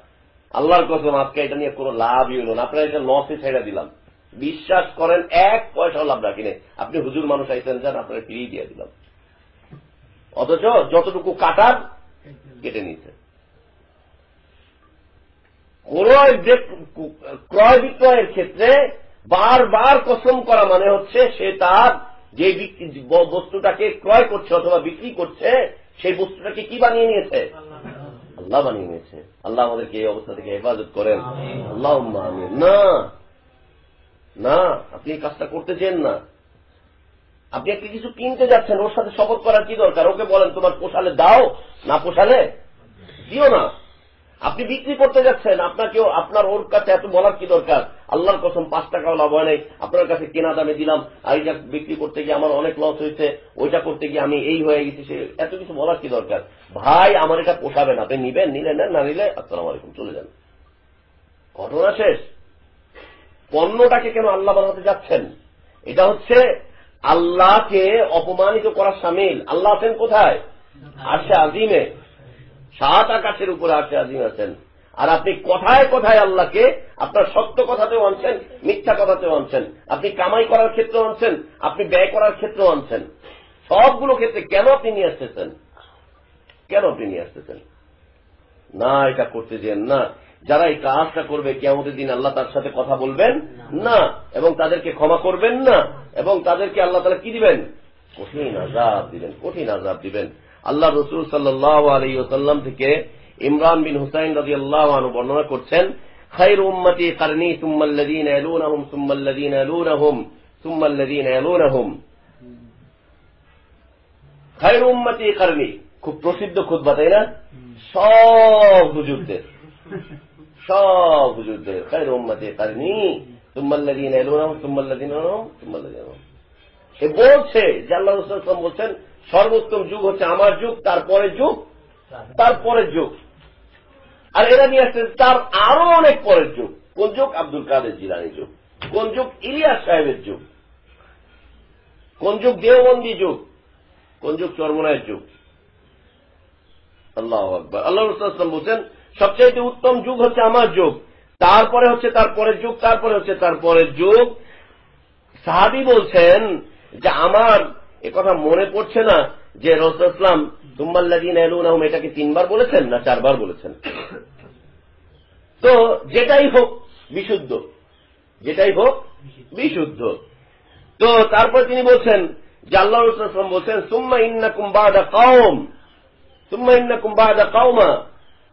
আল্লাহর কসম, আজকে এটা নিয়ে কোনো লাভই হলো না। আপনারা এটা লসে ছেড়ে দিলাম। বিশ্বাস করেন, এক পয়সাও লাভ রাখিনি আপনি হুজুর মানুষ আইতেন যান, আপনারা ফিরিয়ে দিয়ে দিলাম। অথচ যতটুকু কাটার, কেটে নিয়েছে। ক্রয় বিক্রয়ের ক্ষেত্রে বারবার কসম করা মানে হচ্ছে সে তার যে বস্তুটাকে ক্রয় করছে অথবা বিক্রি করছে, সেই বস্তুটাকে কি বানিয়ে নিয়েছে? আল্লাহ বানিয়ে নিয়েছে। আল্লাহ আমাদেরকে এই অবস্থা থেকে হেফাজত করেন। আল্লাহ না না, আপনি কাজটা করতে চেন না। আপনি একটি কিছু কিনতে যাচ্ছেন, ওর সাথে শপথ করার কি দরকার? ওকে বলেন, তোমার পোষালে দাও, না পোষালে দিও না। আপনি বিক্রি করতে যাচ্ছেন, আপনাকেও আপনার ওর কাছে এত বলার কি দরকার? আল্লাহর কসম, পাঁচ টাকাও লাভ হয় নাই। আপনার কাছে কেনা দামে দিলাম, আর এইটা বিক্রি করতে গিয়ে আমার অনেক লস হয়েছে ওইটা করতে গিয়ে আমি এই হয়ে গেছি, সে এত কিছু বলার কি দরকার? ভাই, আমার এটা পোষাবে না। আপনি নিবেন, নিলে নেন, না নিলে, আসসালাম আলাইকুম, চলে যান। ঘটনা শেষ। পণ্যটাকে কেন আল্লাহ বানাতে যাচ্ছেন? এটা হচ্ছে আল্লাহকে অপমানিত করার সামিল। আল্লাহ আছেন কোথায়? আসে আজিমে। সাত আকাশের উপরে আসে আজিম আছেন। আর আপনি কথায় কথায় আল্লাহকে, আপনার সত্য কথাতেও আনছেন, মিথ্যা কথাতেও আনছেন। আপনি কামাই করার ক্ষেত্রেও আনছেন, আপনি ব্যয় করার ক্ষেত্রেও আনছেন। সবগুলো ক্ষেত্রে কেন আপনি নিয়ে আসতেছেন? কেন আপনি নিয়ে আসতেছেন? না, এটা করতে যেন না। যারা এই কাজটা করবে কেমন দিন আল্লাহ তার সাথে কথা বলবেন না, এবং তাদেরকে ক্ষমা করবেন না, এবং তাদেরকে আল্লাহ তালা কি দিবেন? কঠিন আজাব দিবেন, কঠিন আজাব দিবেন। আল্লাহ রসুল সাল্লাহ আলী ওসাল্লাম থেকে ইমরান বিন হুসাইন রাজি আল্লাহ আনু বর্ণনা করছেন খাইর উম্মতি কারণী সুম্মাল্লাদিন এলুনহুম সুম্মাল্লাদিন এলুনহুম সুম্মাল্লাদিন এলুনহুম খাইর উম্মতি কারণী খুব প্রসিদ্ধ খুদ্া তাই না? সব হুজুরদের সব হুজুরদের খাইর উম্মতি কারণী সুম্মাল্লাদিন এলুনহুম সুম্মাল্লাদিন এলুনহুম সুম্মাল্লাদিন সে বলছে যে আল্লাহ রসুল বলছেন সর্বোত্তম যুগ হচ্ছে আমার যুগ তারপরের যুগ তারপরের যুগ। আর এরা নিয়ে আসছেন তার আরও অনেক পরের যুগ। কোন যুগ? আব্দুল কাদের জিলানি যুগ। কোন যুগ? ইলিয়াস সাহেবের যুগ। কোন যুগ? দেওবন্দি যুগ। কোন যুগ? চর্মনায়ের যুগ। আল্লাহ আকবর। আল্লাহ রসুলাম বলছেন সবচাইতে উত্তম যুগ হচ্ছে আমার যুগ। তারপরে হচ্ছে তার পরের যুগ তারপরে হচ্ছে তার পরের যুগ। সাহাবি বলছেন যে আমার কথা মনে পড়ছে না যে রসুলাম তুম্বাল্লাদিন এলুন আহম এটাকে তিনবার বলেছেন না চারবার বলেছেন? তো যেটাই হোক, বিশুদ্ধ। যেটাই হোক, বিশুদ্ধ। তো তারপর তিনি বলছেন, যে আল্লাহ রসুলাম বলছেন, সুম্মা ইন্না কুম্বাদা কৌম সুম্মা ইন্না কুম্বাদা কৌমা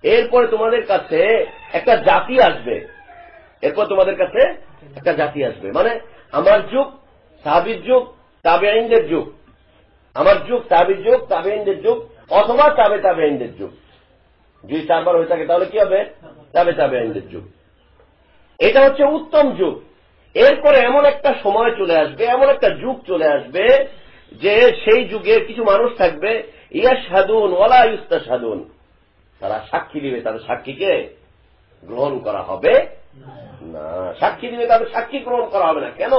এরপরে তোমাদের কাছে একটা জাতি আসবে। এরপর তোমাদের কাছে একটা জাতি আসবে। মানে আমার যুগ, সাহাবির যুগ তাবে আইনদের যুগ। আমার যুগ তাবির যুগ তাবে আইনদের যুগ, অথবা তাবে তাবে আইনদের যুগ। যদি চারবার হয়ে থাকে, তাহলে কি হবে? তাবে তাবে আইনদের যুগ। এটা হচ্ছে উত্তম যুগ। এরপরে এমন একটা সময় চলে আসবে, এমন একটা যুগ চলে আসবে, যে সেই যুগে কিছু মানুষ থাকবে ইয়া সাধুন ওলা ইস্তা সাধুন তারা সাক্ষী দিবে, তাদের সাক্ষীকে গ্রহণ করা হবে? না, সাক্ষী দিবে, তাদের সাক্ষী গ্রহণ করা হবে না। কেন?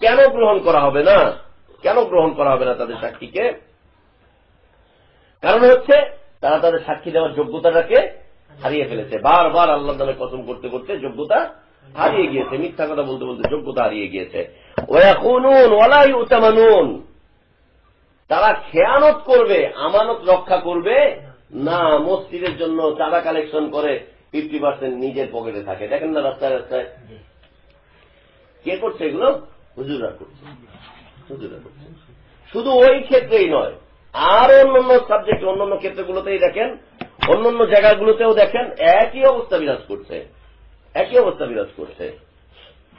কেন গ্রহণ করা হবে না? কেন গ্রহণ করা হবে না তাদের সাক্ষীকে? কারণ হচ্ছে, তারা তাদের সাক্ষী দেওয়ার যোগ্যতাটাকে হারিয়ে ফেলেছে। বারবার আল্লাহ নামে কসম করতে করতে যোগ্যতা হারিয়ে গিয়েছে। মিথ্যা কথা বলতে বলতে যোগ্যতা হারিয়ে গিয়েছে। তারা খেয়ানত করবে, আমানত রক্ষা করবে, না মসজিদের জন্য চাঁদা কালেকশন করে ফিফটি পার্সেন্ট নিজের পকেটে থাকে। দেখেন না রাস্তায় রাস্তায়। কে করছে এগুলো? হুজুরা করছে। হুজুরা করছে। শুধু ওই ক্ষেত্রেই নয়, আর অন্যান্য সাবজেক্ট অন্যান্য ক্ষেত্রগুলোতেই দেখেন, অন্যান্য জায়গাগুলোতেও দেখেন, একই অবস্থা বিরাজ করছে, একই অবস্থা বিরাজ করছে।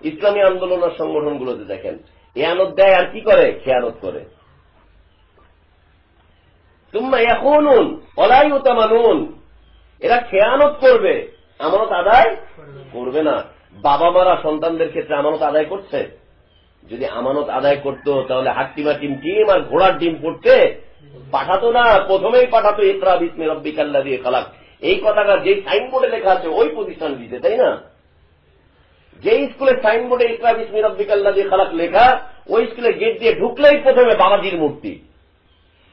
ইসলামী আন্দোলন আর সংগঠনগুলোতে দেখেন এয়ানত দেয় আর কি করে? খেয়ানত করে। তোমরা এখনুন অলাই উতামানুন এরা খেয়ানত করবে, আমানত আদায় করবে না। বাবা মারা সন্তানদের ক্ষেত্রে আমানত আদায় করছে। যদি আমানত আদায় করতো, তাহলে হাট্টিমা টিম টিম আর ঘোড়ার ডিম পড়তে পাঠাতো না। প্রথমেই পাঠাতো, ইকরা বিসমি রব্বিকাল্লা দিয়ে খালাক। এই কথাটা যে সাইনবোর্ডে লেখা আছে, ওই প্রতিষ্ঠান দিতে তাই না? যে স্কুলের সাইনবোর্ডে ইকরা বিসমি রব্বিকাল্লা দিয়ে খালাক লেখা, ওই স্কুলে গেট দিয়ে ঢুকলেই প্রথমে বাবাজির মূর্তি।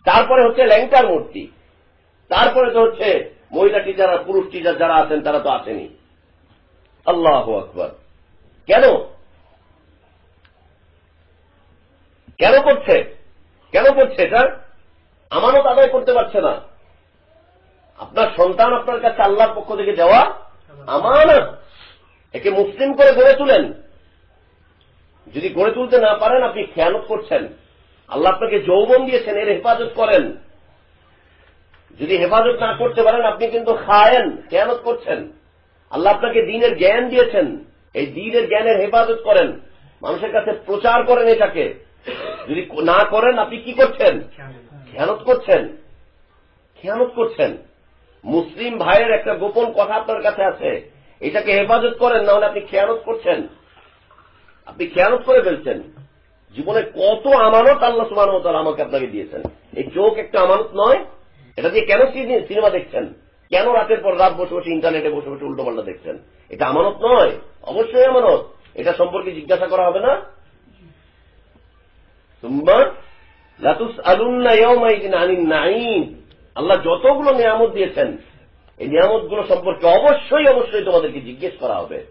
তারপরে হচ্ছে ল্যাংটার মূর্তি। তারপরে তো হচ্ছে মহিলা টিচার আর পুরুষ টিচার যারা আছেন, তারা তো আসেনি। আল্লাহ আকবর। কেন? কেন করছে? কেন করছে? এটা আমানত আদায় করতে পারছে না। আপনার সন্তান আপনার কাছে আল্লাহর পক্ষ থেকে দেওয়া আমানত। একে মুসলিম করে গড়ে তুলেন। যদি গড়ে তুলতে না পারেন, আপনি খেয়ানত করছেন। আল্লাহ আপনাকে যৌবন দিয়েছেন, এর হেফাজত করেন। যদি হেফাজত না করতে পারেন, আপনি কিন্তু খায়েন, খেয়ানত করছেন। আল্লাহ আপনাকে দিনের জ্ঞান দিয়েছেন। এই দিনের জ্ঞানের হেফাজত করেন। মানুষের কাছে প্রচার করেন এটাকে। যদি না করেন আপনি কি করছেন? খেয়ানত। করছেন? খেয়ানত করছেন? মুসলিম ভাইয়ের একটা গোপন কথা আপনার কাছে আছে। এটাকে হেফাজত করেন না হলে আপনি খেয়ানত করছেন? আপনি খেয়ানত করে ফেলছেন। জীবনে কত আমানত আল্লাহ সুমান আমাকে আপনাকে দিয়েছেন। এই চোখ একটা আমানত নয় এটা দিয়ে কেন সিনেমা দেখছেন? কেন রাতের পর রাত বসে বসে ইন্টারনেটে বসে বসে উল্টো পাল্টা দেখছেন? এটা আমানত নয় অবশ্যই আমানত। এটা সম্পর্কে জিজ্ঞাসা করা হবে না। আল্লাহ যতগুলো নিয়ামত দিয়েছেন, এই নিয়ামতগুলো সম্পর্কে অবশ্যই অবশ্যই তোমাদেরকে জিজ্ঞেস করা হবে।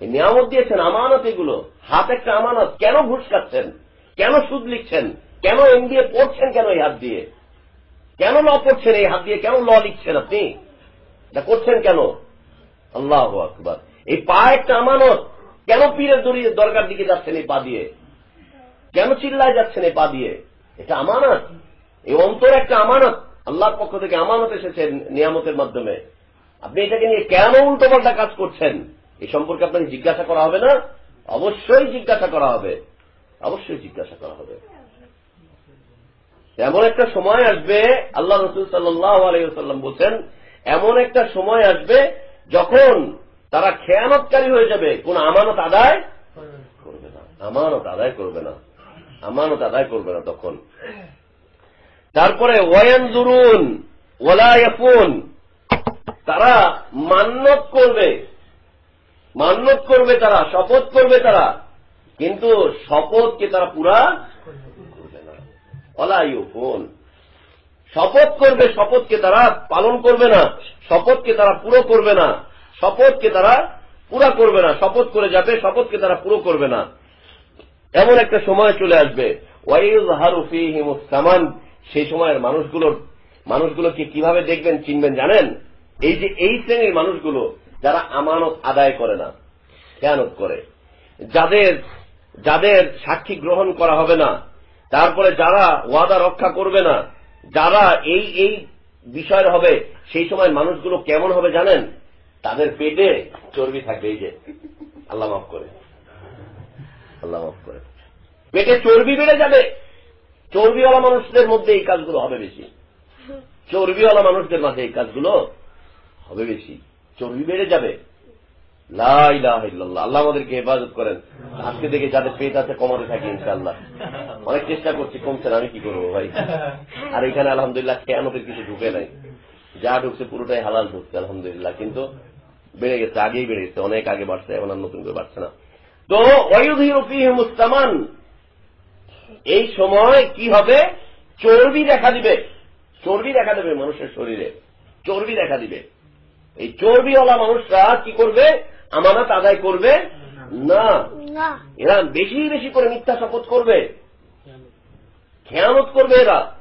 এই নিয়ামত দিয়েছেন আমানত এগুলো। হাত একটা আমানত। কেন ঘুষ খাচ্ছেন? কেন সুদ লিখছেন? কেন এম দিয়ে পড়ছেন কেন এই হাত দিয়ে? কেন ল পড়ছেন এই হাত দিয়ে? কেন ল লিখছেন আপনি? এটা করছেন কেন? আল্লাহ আকবর। এই পা একটা আমানত। কেন পীরের দরকার দিকে যাচ্ছেন এই পা দিয়ে? কেন চিল্লায় যাচ্ছেন এই পা দিয়ে? এটা আমানত। এই অন্তর একটা আমানত। আল্লাহর পক্ষ থেকে আমানত এসেছে নিয়ামতের মাধ্যমে। আপনি এটাকে নিয়ে কেন উল্টোপাল্টা কাজ করছেন? এই সম্পর্কে আপনাকে জিজ্ঞাসা করা হবে না? অবশ্যই জিজ্ঞাসা করা হবে। অবশ্যই জিজ্ঞাসা করা হবে। এমন একটা সময় আসবে, আল্লাহ রসুল আলাইসাল্লাম বলছেন, এমন একটা সময় আসবে যখন তারা খেয়ানতকারী হয়ে যাবে। কোন আমানত আদায় করবে না। আমানত আদায় করবে না। আমানত আদায় করবে না তখন। তারপরে ওয়ান জুরুন ওলায়াফুন তারা মান্যত করবে। মান্যত করবে তারা, শপথ করবে তারা, কিন্তু শপথকে তারা পুরা করবে না। অলায়ুফুন শপথ করবে, শপথকে তারা পালন করবে না, শপথকে তারা পুরো করবে না, শপথকে তারা পুরা করবে না, শপথ করে যাবে, শপথকে তারা পুরো করবে না। এমন একটা সময় চলে আসবে। ওয়াইজ হারুফি হিমুসামান সেই সময়ের মানুষগুলোর মানুষগুলোকে কীভাবে দেখবেন, চিনবেন, জানেন? এই যে এই শ্রেণির মানুষগুলো, যারা আমানত আদায় করে না, খেয়ানত করে। যাদের যাদের সাক্ষী গ্রহণ করা হবে না, তারপরে যারা ওয়াদা রক্ষা করবে না, যারা এই এই বিষয়ের হবে, সেই সময় মানুষগুলো কেমন হবে জানেন? তাদের পেটে চর্বি থাকবে, এই যে। আল্লাহ মাফ করে। আল্লাহ মাফ করে পেটে চর্বি বেড়ে যাবে। চর্বিওয়ালা মানুষদের মধ্যে এই কাজগুলো হবে বেশি। চর্বিওয়ালা মানুষদের মাঝে এই কাজগুলো হবে বেশি। চর্বি বেড়ে যাবে। আল্লাহ আমাদেরকে হেফাজত করেন। আজকে দেখে যাদের পেট আছে, কমাতে থাকি ইনশাল্লাহ অনেক চেষ্টা করছি, কমছে আমি কি করব ভাই? আর এখানে আলহামদুলিল্লাহ কেয়ামতের কিছু ঢুকে নাই। যা ঢুকছে পুরোটাই হালাল ঢুকছে, আলহামদুলিল্লাহ। কিন্তু বেড়ে গেছে, আগেই বেড়ে গেছে, অনেক আগে বাড়ছে, এখন আর নতুন করে বাড়ছে না। তো মুস্তামান এই সময় কি হবে? চর্বি দেখা দিবে। চর্বি দেখা দেবে মানুষের শরীরে। চর্বি দেখা দিবে। এই চর্বিওয়ালা মানুষরা কি করবে? আমানত আদায় করবে? না। এরা বেশি বেশি করে মিথ্যা শপথ করবে। খেয়ানত করবে এরা।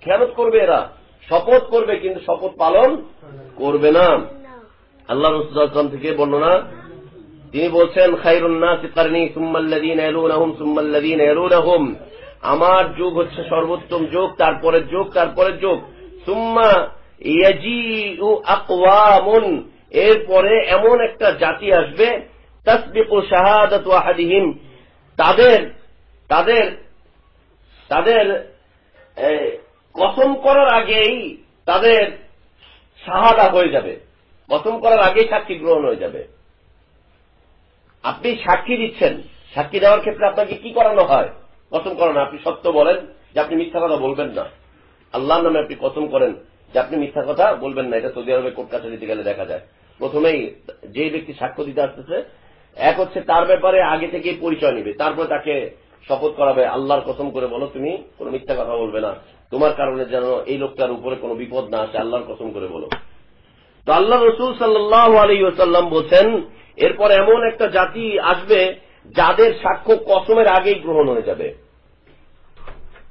খেয়ানত করবে এরা। শপথ করবে কিন্তু শপথ পালন করবে না। না। আল্লাহ রসুল থেকে বর্ণনা তিনি বলছেন খাইরুন্না সিকারনি সুম্মাল্লাদিন এলুনাহুম সুম্মাল্লাদিন এলুনাহুম আমার যুগ হচ্ছে সর্বোত্তম যুগ, তারপরের যুগ তারপরের যুগ। সুম্মা ইয়াজিউ আকওয়ামুন। এরপরে এমন একটা জাতি আসবে, তাসবিকু শাহাদাতু আহাদিহিম। তাদের তাদের তাদের কসম করার আগেই তাদের শাহাদা হয়ে যাবে। কসম করার আগেই সাক্ষী গ্রহণ হয়ে যাবে। আপনি সাক্ষী দিচ্ছেন। সাক্ষী দেওয়ার ক্ষেত্রে আপনাকে কি করানো হয়? কসম করানো আপনি সত্য বলেন যে আপনি মিথ্যা কথা বলবেন না। আল্লাহর নামে আপনি কসম করেন যে আপনি মিথ্যা কথা বলবেন না। এটা সৌদি আরবে কোর্ট কাছারিতে গেলে দেখা যায়। প্রথমেই যে ব্যক্তি সাক্ষ্য দিতে আসতেছে, এক হচ্ছে তার ব্যাপারে আগে থেকেই পরিচয় নিবে। তারপরে তাকে শপথ করাবে, আল্লাহর কসম করে বলো, তুমি কোনো মিথ্যা কথা বলবে না। তোমার কারণে যেন এই লোকটার উপরে কোনো বিপদ না আসে, আল্লাহর কসম করে বলো। তো আল্লাহ রসুল সাল্লাহ আলী ওসাল্লাম বলছেন এরপর এমন একটা জাতি আসবে যাদের সাক্ষ্য কসমের আগেই গ্রহণ হয়ে যাবে।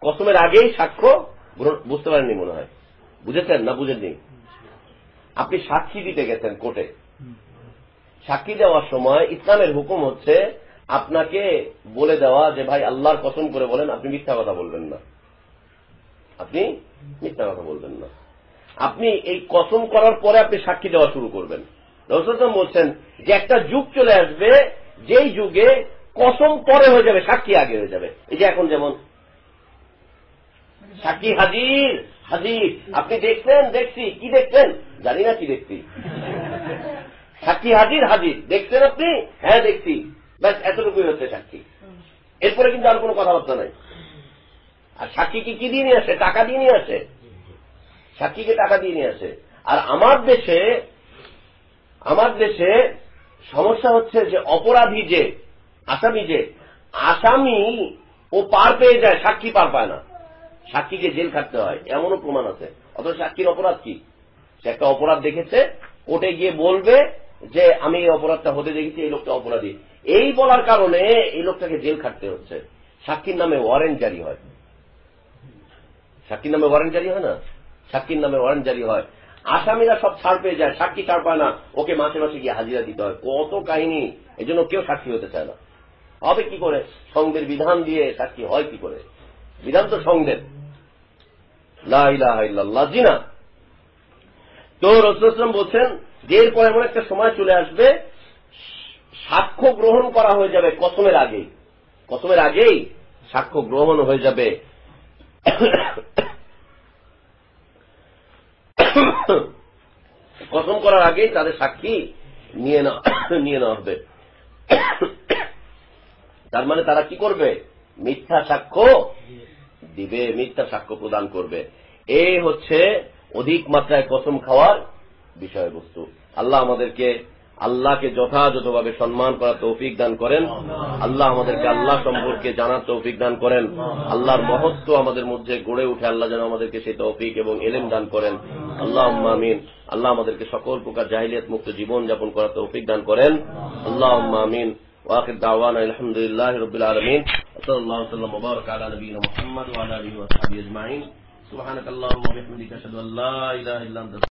কসমের আগেই সাক্ষ্য বুঝতে পারেননি মনে হয়। বুঝেছেন না বুঝেননি? আপনি সাক্ষী দিতে গেছেন কোর্টে। সাক্ষী দেওয়ার সময় ইসলামের হুকুম হচ্ছে আপনাকে বলে দেওয়া যে, ভাই, আল্লাহর কসম করে বলেন, আপনি মিথ্যা কথা বলবেন না। আপনি মিথ্যা কথা বলবেন না। আপনি এই কসম করার পরে আপনি সাক্ষী দেওয়া শুরু করবেন। রসুলাম বলছেন যে একটা যুগ চলে আসবে, যেই যুগে কসম পরে হয়ে যাবে, সাক্ষী আগে হয়ে যাবে। এই যে এখন যেমন সাক্ষী হাজির হাজির। আপনি দেখছেন দেখছি। কি দেখছেন জানি না কি দেখছি। সাক্ষী হাজির হাজির। দেখছেন আপনি? হ্যাঁ দেখছি। ব্যাস, এতটুকুই হচ্ছে সাক্ষী। এরপরে কিন্তু আর কোনো কথাবার্তা নাই। আর সাক্ষীকে কি দিয়ে নিয়ে আসে? টাকা দিয়ে নিয়ে আসে। সাক্ষীকে টাকা দিয়ে নিয়ে আসে। আর আমার দেশে আমার দেশে সমস্যা হচ্ছে যে অপরাধী যে, আসামি যে, আসামি ও পার পেয়ে যায়, সাক্ষী পার পায় না। সাক্ষীকে জেল খাটতে হয়, এমনও প্রমাণ আছে। অথচ সাক্ষীর অপরাধ কি? সে একটা অপরাধ দেখেছে, কোর্টে গিয়ে বলবে যে, আমি এই অপরাধটা হতে দেখেছি, এই লোকটা অপরাধী। এই বলার কারণে এই লোকটাকে জেল খাটতে হচ্ছে। সাক্ষীর নামে ওয়ারেন্ট জারি হয়। সাক্ষীর নামে ওয়ারেন্ট জারি হয় না? সাক্ষীর নামে ওয়ারেন্ট জারি হয়। আসামিরা সব ছাড় পেয়ে যায়, সাক্ষী ছাড় পায় না। ওকে মাসে মাসে গিয়ে হাজিরা দিতে হয়। কত কাহিনী এই জন্য কেউ সাক্ষী হতে চায় না। হবে কি করে? সংঘের বিধান দিয়ে সাক্ষী হয় কি করে? বিধান তো সংঘের। জিনা। তো রসুলাম বলছেন যে এরপর এমন একটা সময় চলে আসবে, সাক্ষ্য গ্রহণ করা হয়ে যাবে কসমের আগেই। কসমের আগেই সাক্ষ্য গ্রহণ হয়ে যাবে। কসম করার আগেই তাদের সাক্ষী নিয়ে নিয়ে নেওয়া হবে। তার মানে তারা কি করবে? মিথ্যা সাক্ষ্য দিবে, মিথ্যা সাক্ষ্য প্রদান করবে। এই হচ্ছে অধিক মাত্রায় কসম খাওয়ার বিষয়বস্তু। আল্লাহ আমাদেরকে আল্লাহকে যথাযথভাবে সম্মান করার তৌফিক দান করেন আল্লাহ আমাদেরকে আল্লাহ সম্পর্কে জানার তৌফিক দান করেন আল্লাহর মহত্ব আমাদের মধ্যে গড়ে উঠে আল্লাহ যেন আমাদেরকে সেই তৌফিক এবং এলেম দান করেন আল্লাহ আমিন আল্লাহ আমাদেরকে সকল প্রকার জাহিলিয়াত মুক্ত জীবন যাপন করার তৌফিক দান করেন আল্লাহ আমিন واخر دعوانا الحمد لله رب العالمين وصلى الله وسلم وبارك على نبينا محمد وعلى اله وصحبه اجمعين سبحانك اللهم وبحمدك اشهد ان لا اله الا انت